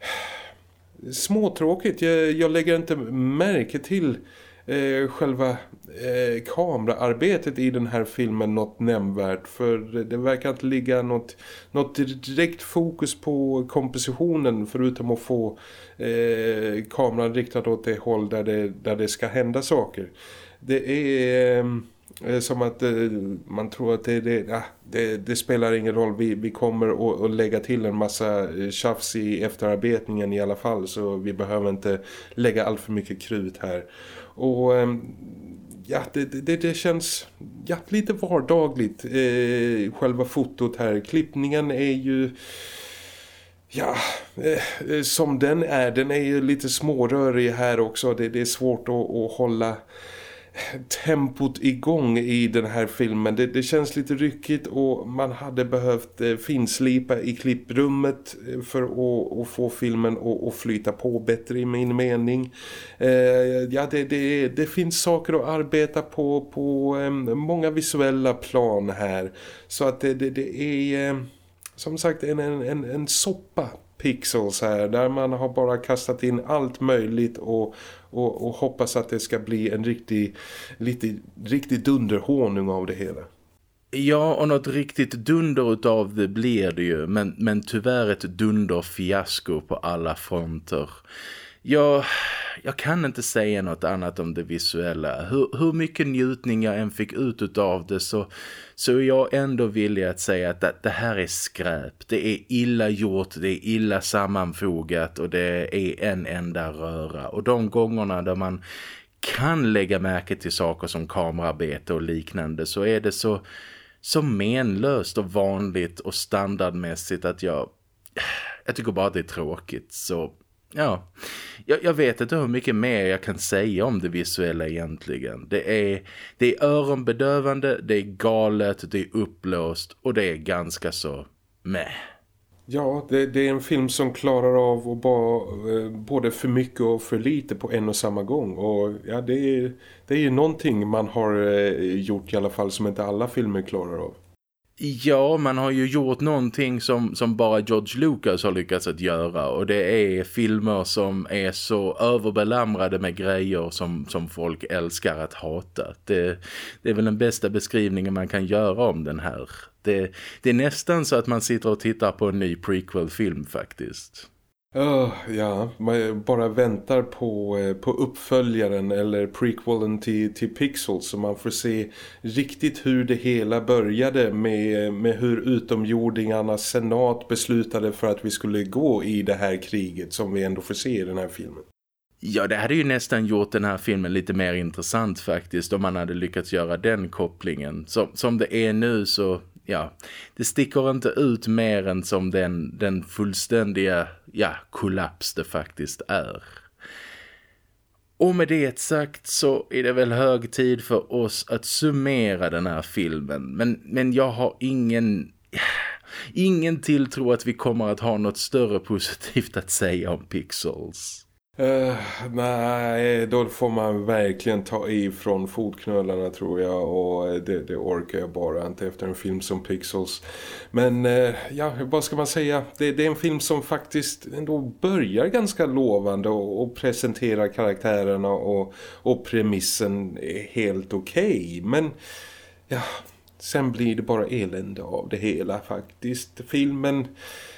eh, småtråkigt. Jag, jag lägger inte märke till eh, själva eh, kameraarbetet i den här filmen något nämnvärt för det verkar inte ligga något, något direkt fokus på kompositionen förutom att få eh, kameran riktad åt det håll där det, där det ska hända saker. Det är... Eh, eh som att eh, man tror att det, det, det, det, spelar ingen roll. Vi, vi kommer att lägga till en massa eh, tjafs i efterarbetningen i alla fall. Så vi behöver inte lägga allt för mycket krut här. Och ehm, ja, det, det, det känns ja, lite vardagligt. Eh, själva fotot här. Klippningen är ju... Ja, eh, eh, som den är. Den är ju lite smårörig här också. Det, det är svårt att, att hålla tempot igång i den här filmen. Det, det, känns lite ryckigt och man hade behövt eh, finslipa i klipprummet eh, för att, att få filmen att, att flyta på bättre i min mening. Eh, ja, det, det, det, finns saker att arbeta på på eh, många visuella plan här. Så att det, det är eh, som sagt en, en, en soppa pixels här där man har bara kastat in allt möjligt och, och, och hoppas att det ska bli en riktig, lite, riktig dunderhonung av det hela. Ja, och något riktigt dunder utav det blir det ju, men, men tyvärr ett dunderfiasko på alla fronter. Jag, jag kan inte säga något annat om det visuella. Hur, hur mycket njutning jag än fick ut av det så, så är jag ändå villig att säga att det, det här är skräp. Det är illa gjort, det är illa sammanfogat och det är en enda röra. Och de gångerna där man kan lägga märke till saker som kamerarbete och liknande så är det så, så menlöst och vanligt och standardmässigt att jag, jag tycker bara att det är tråkigt. Så Ja, jag, jag, vet inte hur mycket mer jag kan säga om det visuella egentligen. Det är, det är öronbedövande, det är galet, det är uppblåst och det är ganska så med. Ja, det, det, är en film som klarar av att vara eh, både för mycket och för lite på en och samma gång. Och ja, det är, det är ju någonting man har eh, gjort i alla fall som inte alla filmer klarar av. Ja, man har ju gjort någonting som, som bara George Lucas har lyckats att göra och det är filmer som är så överbelamrade med grejer som, som folk älskar att hata. Det, det är väl den bästa beskrivningen man kan göra om den här. Det, det är nästan så att man sitter och tittar på en ny prequel-film faktiskt. Oh, ja, man bara väntar på, eh, på uppföljaren eller prequelen till, till Pixels så man får se riktigt hur det hela började med, med hur utomjordingarnas senat beslutade för att vi skulle gå i det här kriget som vi ändå får se i den här filmen. Ja, det hade ju nästan gjort den här filmen lite mer intressant faktiskt om man hade lyckats göra den kopplingen. Som, som det är nu så ja, det sticker inte ut mer än som den, den fullständiga ja, kollaps det faktiskt är. Och med det sagt så är det väl hög tid för oss att summera den här filmen. Men, men jag har ingen... Ingen tilltro att vi kommer att ha något större positivt att säga om Pixels. Uh, nej, då får man verkligen ta ifrån fotknölarna tror jag och eh, det, det, orkar jag bara inte efter en film som Pixels. Men uh, ja, vad ska man säga? Det, det, är en film som faktiskt ändå börjar ganska lovande och, och presenterar karaktärerna och, och premissen är helt okej. Okay. Men ja, sen blir det bara elände av det hela faktiskt. Filmen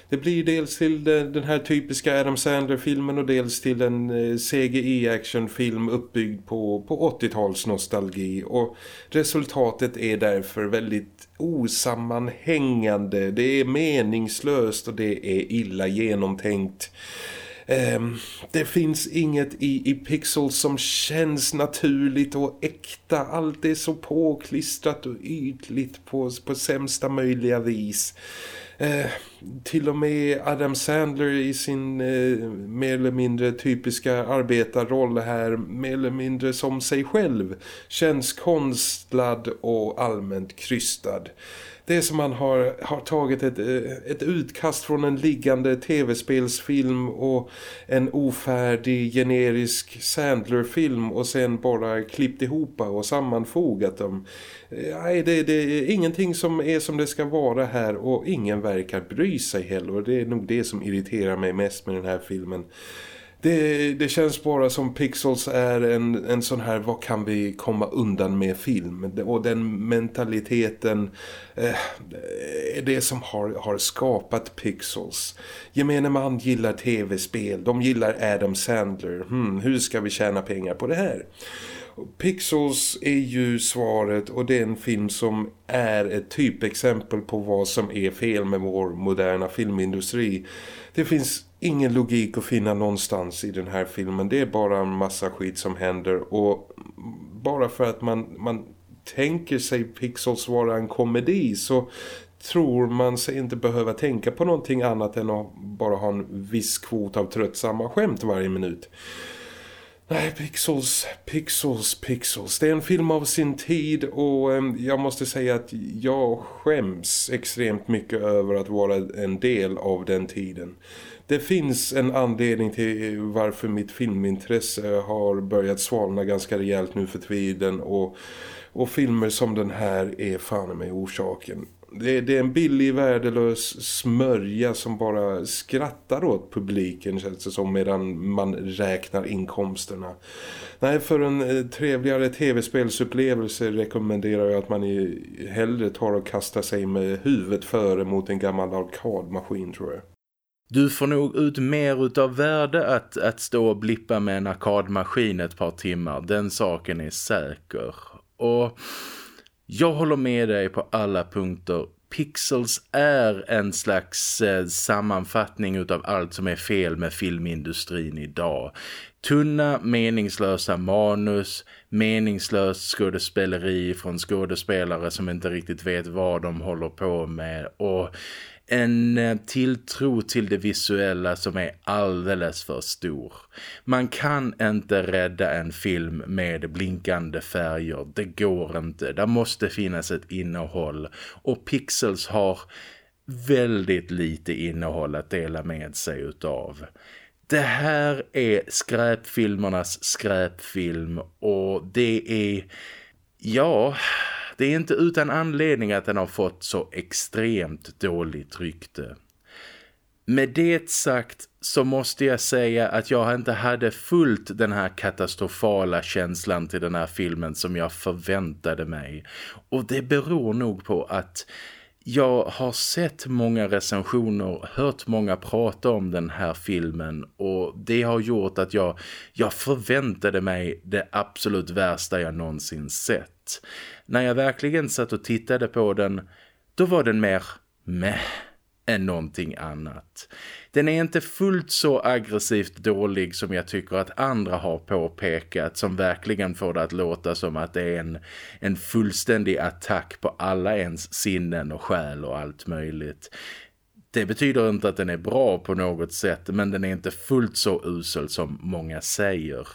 det blir dels till den här typiska Adam Sandler-filmen och dels till en eh, CGI-actionfilm uppbyggd på, på 80-tals nostalgi och resultatet är därför väldigt osammanhängande. Det är meningslöst och det är illa genomtänkt. Um, det finns inget i, i Pixels som känns naturligt och äkta. Allt är så påklistrat och ytligt på, på sämsta möjliga vis. Ehm, till och med Adam Sandler i sin eh, mer eller mindre typiska arbetarroll här mer eller mindre som sig själv känns konstlad och allmänt krystad. Det är som man har, har tagit ett, eh, ett utkast från en liggande tv-spelsfilm och en ofärdig generisk Sandler-film och sen bara klippt ihop och sammanfogat dem. Eh, nej, det, det är ingenting som är som det ska vara här och ingen verkar bry sig heller och det är nog det som irriterar mig mest med den här filmen. Det, det, känns bara som Pixels är en, en sån här, vad kan vi komma undan med film? Och den mentaliteten eh, är det som har, har skapat Pixels. Gemene man gillar tv-spel, de gillar Adam Sandler. Hmm, hur ska vi tjäna pengar på det här? Pixels är ju svaret och det är en film som är ett typexempel på vad som är fel med vår moderna filmindustri. Det finns ingen logik att finna någonstans i den här filmen. Det är bara en massa skit som händer och bara för att man, man tänker sig Pixels vara en komedi så tror man sig inte behöva tänka på någonting annat än att bara ha en viss kvot av tröttsamma skämt varje minut. Nej, Pixels, Pixels, Pixels. Det är en film av sin tid och ehm, jag måste säga att jag skäms extremt mycket över att vara en del av den tiden. Det finns en anledning till varför mitt filmintresse har börjat svalna ganska rejält nu för tiden och, och filmer som den här är fan med orsaken. Det, det, är en billig, värdelös smörja som bara skrattar åt publiken känns det som medan man räknar inkomsterna. Nej, för en eh, trevligare tv-spelsupplevelse rekommenderar jag att man i, hellre tar och kastar sig med huvudet före mot en gammal arkadmaskin tror jag. Du får nog ut mer utav värde att, att stå och blippa med en arkadmaskin ett par timmar. Den saken är säker. Och jag håller med dig på alla punkter. Pixels är en slags eh, sammanfattning utav allt som är fel med filmindustrin idag. Tunna, meningslösa manus, meningslöst skådespeleri från skådespelare som inte riktigt vet vad de håller på med och en eh, tilltro till det visuella som är alldeles för stor. Man kan inte rädda en film med blinkande färger. Det går inte. Det måste finnas ett innehåll. Och Pixels har väldigt lite innehåll att dela med sig utav. Det här är skräpfilmernas skräpfilm och det är, ja, det är inte utan anledning att den har fått så extremt dåligt rykte. Med det sagt så måste jag säga att jag inte hade fullt den här katastrofala känslan till den här filmen som jag förväntade mig. Och det beror nog på att jag har sett många recensioner, hört många prata om den här filmen och det har gjort att jag, jag förväntade mig det absolut värsta jag någonsin sett. När jag verkligen satt och tittade på den, då var den mer meh än någonting annat. Den är inte fullt så aggressivt dålig som jag tycker att andra har påpekat som verkligen får det att låta som att det är en, en fullständig attack på alla ens sinnen och själ och allt möjligt. Det betyder inte att den är bra på något sätt men den är inte fullt så usel som många säger.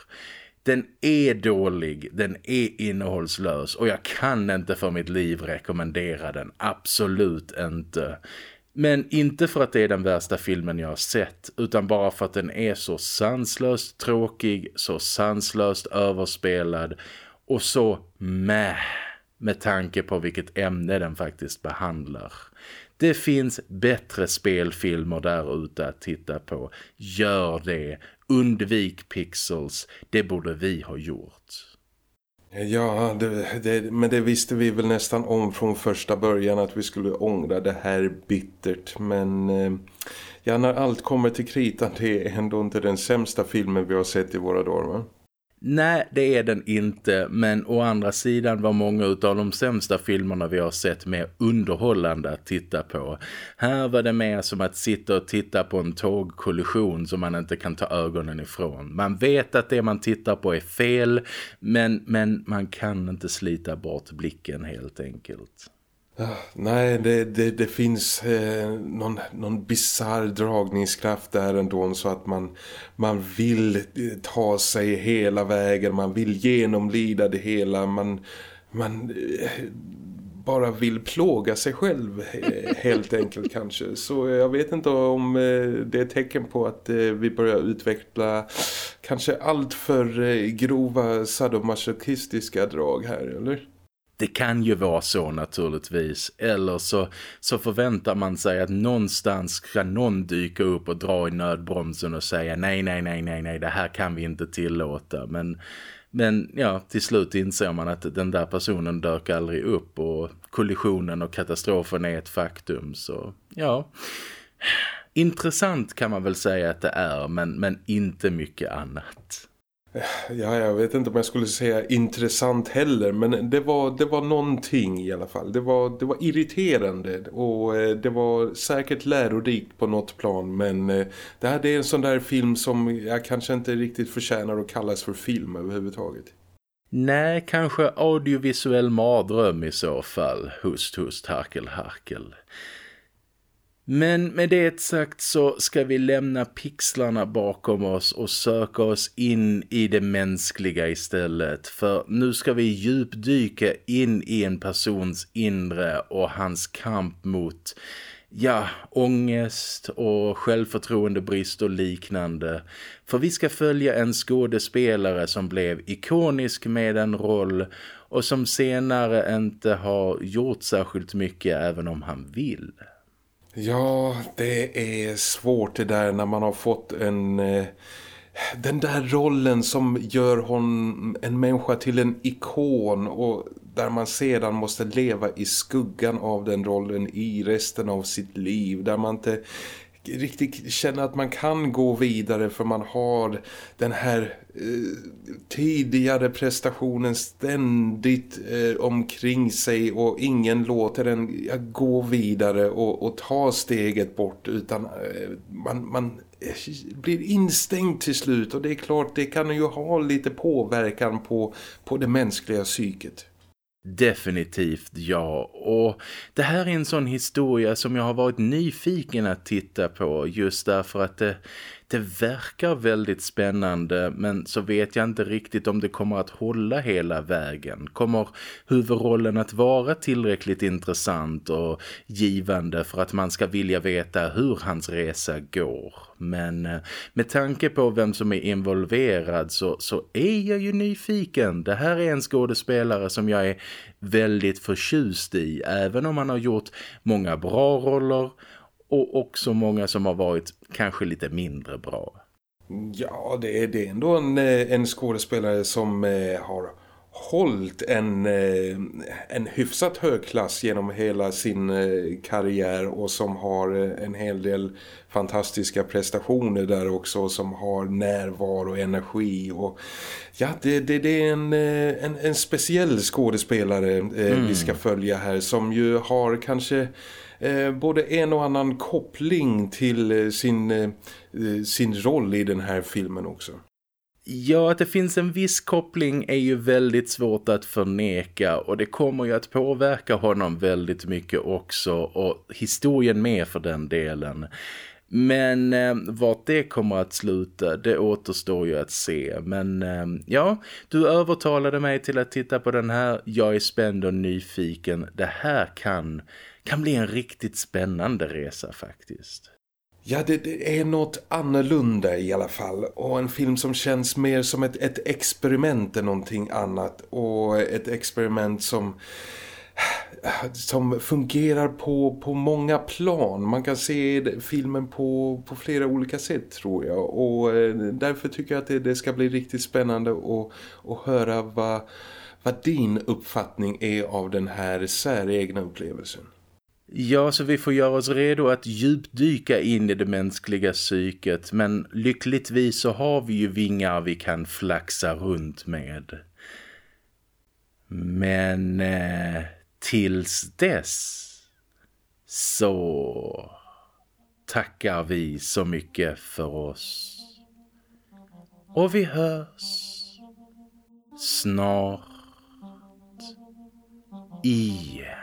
Den är dålig, den är innehållslös och jag kan inte för mitt liv rekommendera den, absolut inte. Men inte för att det är den värsta filmen jag har sett utan bara för att den är så sanslöst tråkig, så sanslöst överspelad och så mäh, med tanke på vilket ämne den faktiskt behandlar. Det finns bättre spelfilmer där ute att titta på. Gör det. Undvik pixels. Det borde vi ha gjort. Ja, det, det, men det visste vi väl nästan om från första början att vi skulle ångra det här bittert. Men eh, ja, när allt kommer till kritan det är ändå inte den sämsta filmen vi har sett i våra dagar va? Nej, det är den inte. Men å andra sidan var många av de sämsta filmerna vi har sett mer underhållande att titta på. Här var det mer som att sitta och titta på en tågkollision som man inte kan ta ögonen ifrån. Man vet att det man tittar på är fel, men, men man kan inte slita bort blicken helt enkelt. Nej, det, det, det finns eh, någon, någon bizarr dragningskraft där ändå så att man, man vill eh, ta sig hela vägen, man vill genomlida det hela, man, man eh, bara vill plåga sig själv eh, helt <laughs> enkelt kanske. Så jag vet inte om eh, det är tecken på att vi börjar utveckla kanske allt för grova sadomasochistiska drag här, eller? Det kan ju vara så naturligtvis. Eller så, så förväntar man sig att någonstans ska någon dyka upp och dra i nödbromsen och säga nej, nej, nej, nej, nej, det här kan vi inte tillåta. Men, men ja, till slut inser man att den där personen dök aldrig upp och kollisionen och katastrofen är ett faktum. Så ja, intressant kan man väl säga att det är, men, men inte mycket annat. Ja, jag vet inte om jag skulle säga intressant heller men det var, det var någonting i alla fall. Det var, det var irriterande och eh, det var säkert lärorikt på något plan men eh, det här är en sån där film som jag kanske inte riktigt förtjänar att kallas för film överhuvudtaget. Nej, kanske audiovisuell mardröm i så fall. Hust, hust, harkel, harkel. Men med det sagt så ska vi lämna pixlarna bakom oss och söka oss in i det mänskliga istället. För nu ska vi djupdyka in i en persons inre och hans kamp mot ja, ångest och självförtroendebrist och liknande. För vi ska följa en skådespelare som blev ikonisk med en roll och som senare inte har gjort särskilt mycket även om han vill. Ja, det är svårt det där när man har fått en... Eh, den där rollen som gör hon, en människa till en ikon och där man sedan måste leva i skuggan av den rollen i resten av sitt liv. Där man inte riktigt känner att man kan gå vidare för man har den här eh, tidigare prestationen ständigt eh, omkring sig och ingen låter den ja, gå vidare och, och, ta steget bort utan eh, man, man eh, blir instängd till slut och det är klart det kan ju ha lite påverkan på, på det mänskliga psyket. Definitivt ja. Och det här är en sån historia som jag har varit nyfiken att titta på just därför att det, det verkar väldigt spännande men så vet jag inte riktigt om det kommer att hålla hela vägen. Kommer huvudrollen att vara tillräckligt intressant och givande för att man ska vilja veta hur hans resa går? Men eh, med tanke på vem som är involverad så, så är jag ju nyfiken. Det här är en skådespelare som jag är väldigt förtjust i även om han har gjort många bra roller och också många som har varit kanske lite mindre bra. Ja, det är, det är ändå en, eh, en skådespelare som eh, har hållit en, eh, en hyfsat hög klass genom hela sin karriär och som har en hel del fantastiska prestationer där också som har närvaro och energi och ja det, det, det är en, en, en speciell skådespelare mm. vi ska följa här som ju har kanske Eh, både en och annan koppling till eh, sin, eh, sin roll i den här filmen också. Ja, att det finns en viss koppling är ju väldigt svårt att förneka och det kommer ju att påverka honom väldigt mycket också och historien med för den delen. Men eh, vart det kommer att sluta, det återstår ju att se. Men eh, ja, du övertalade mig till att titta på den här. Jag är spänd och nyfiken. Det här kan, kan bli en riktigt spännande resa faktiskt. Ja, det, det, är något annorlunda i alla fall. Och en film som känns mer som ett, ett experiment än någonting annat. Och ett experiment som som fungerar på, på många plan. Man kan se filmen på, på flera olika sätt tror jag. Och eh, därför tycker jag att det, det ska bli riktigt spännande att, att höra vad, vad din uppfattning är av den här säregna upplevelsen. Ja, så vi får göra oss redo att djupdyka in i det mänskliga psyket. Men lyckligtvis så har vi ju vingar vi kan flaxa runt med. Men eh, tills dess så tackar vi så mycket för oss. Och vi hörs snart igen.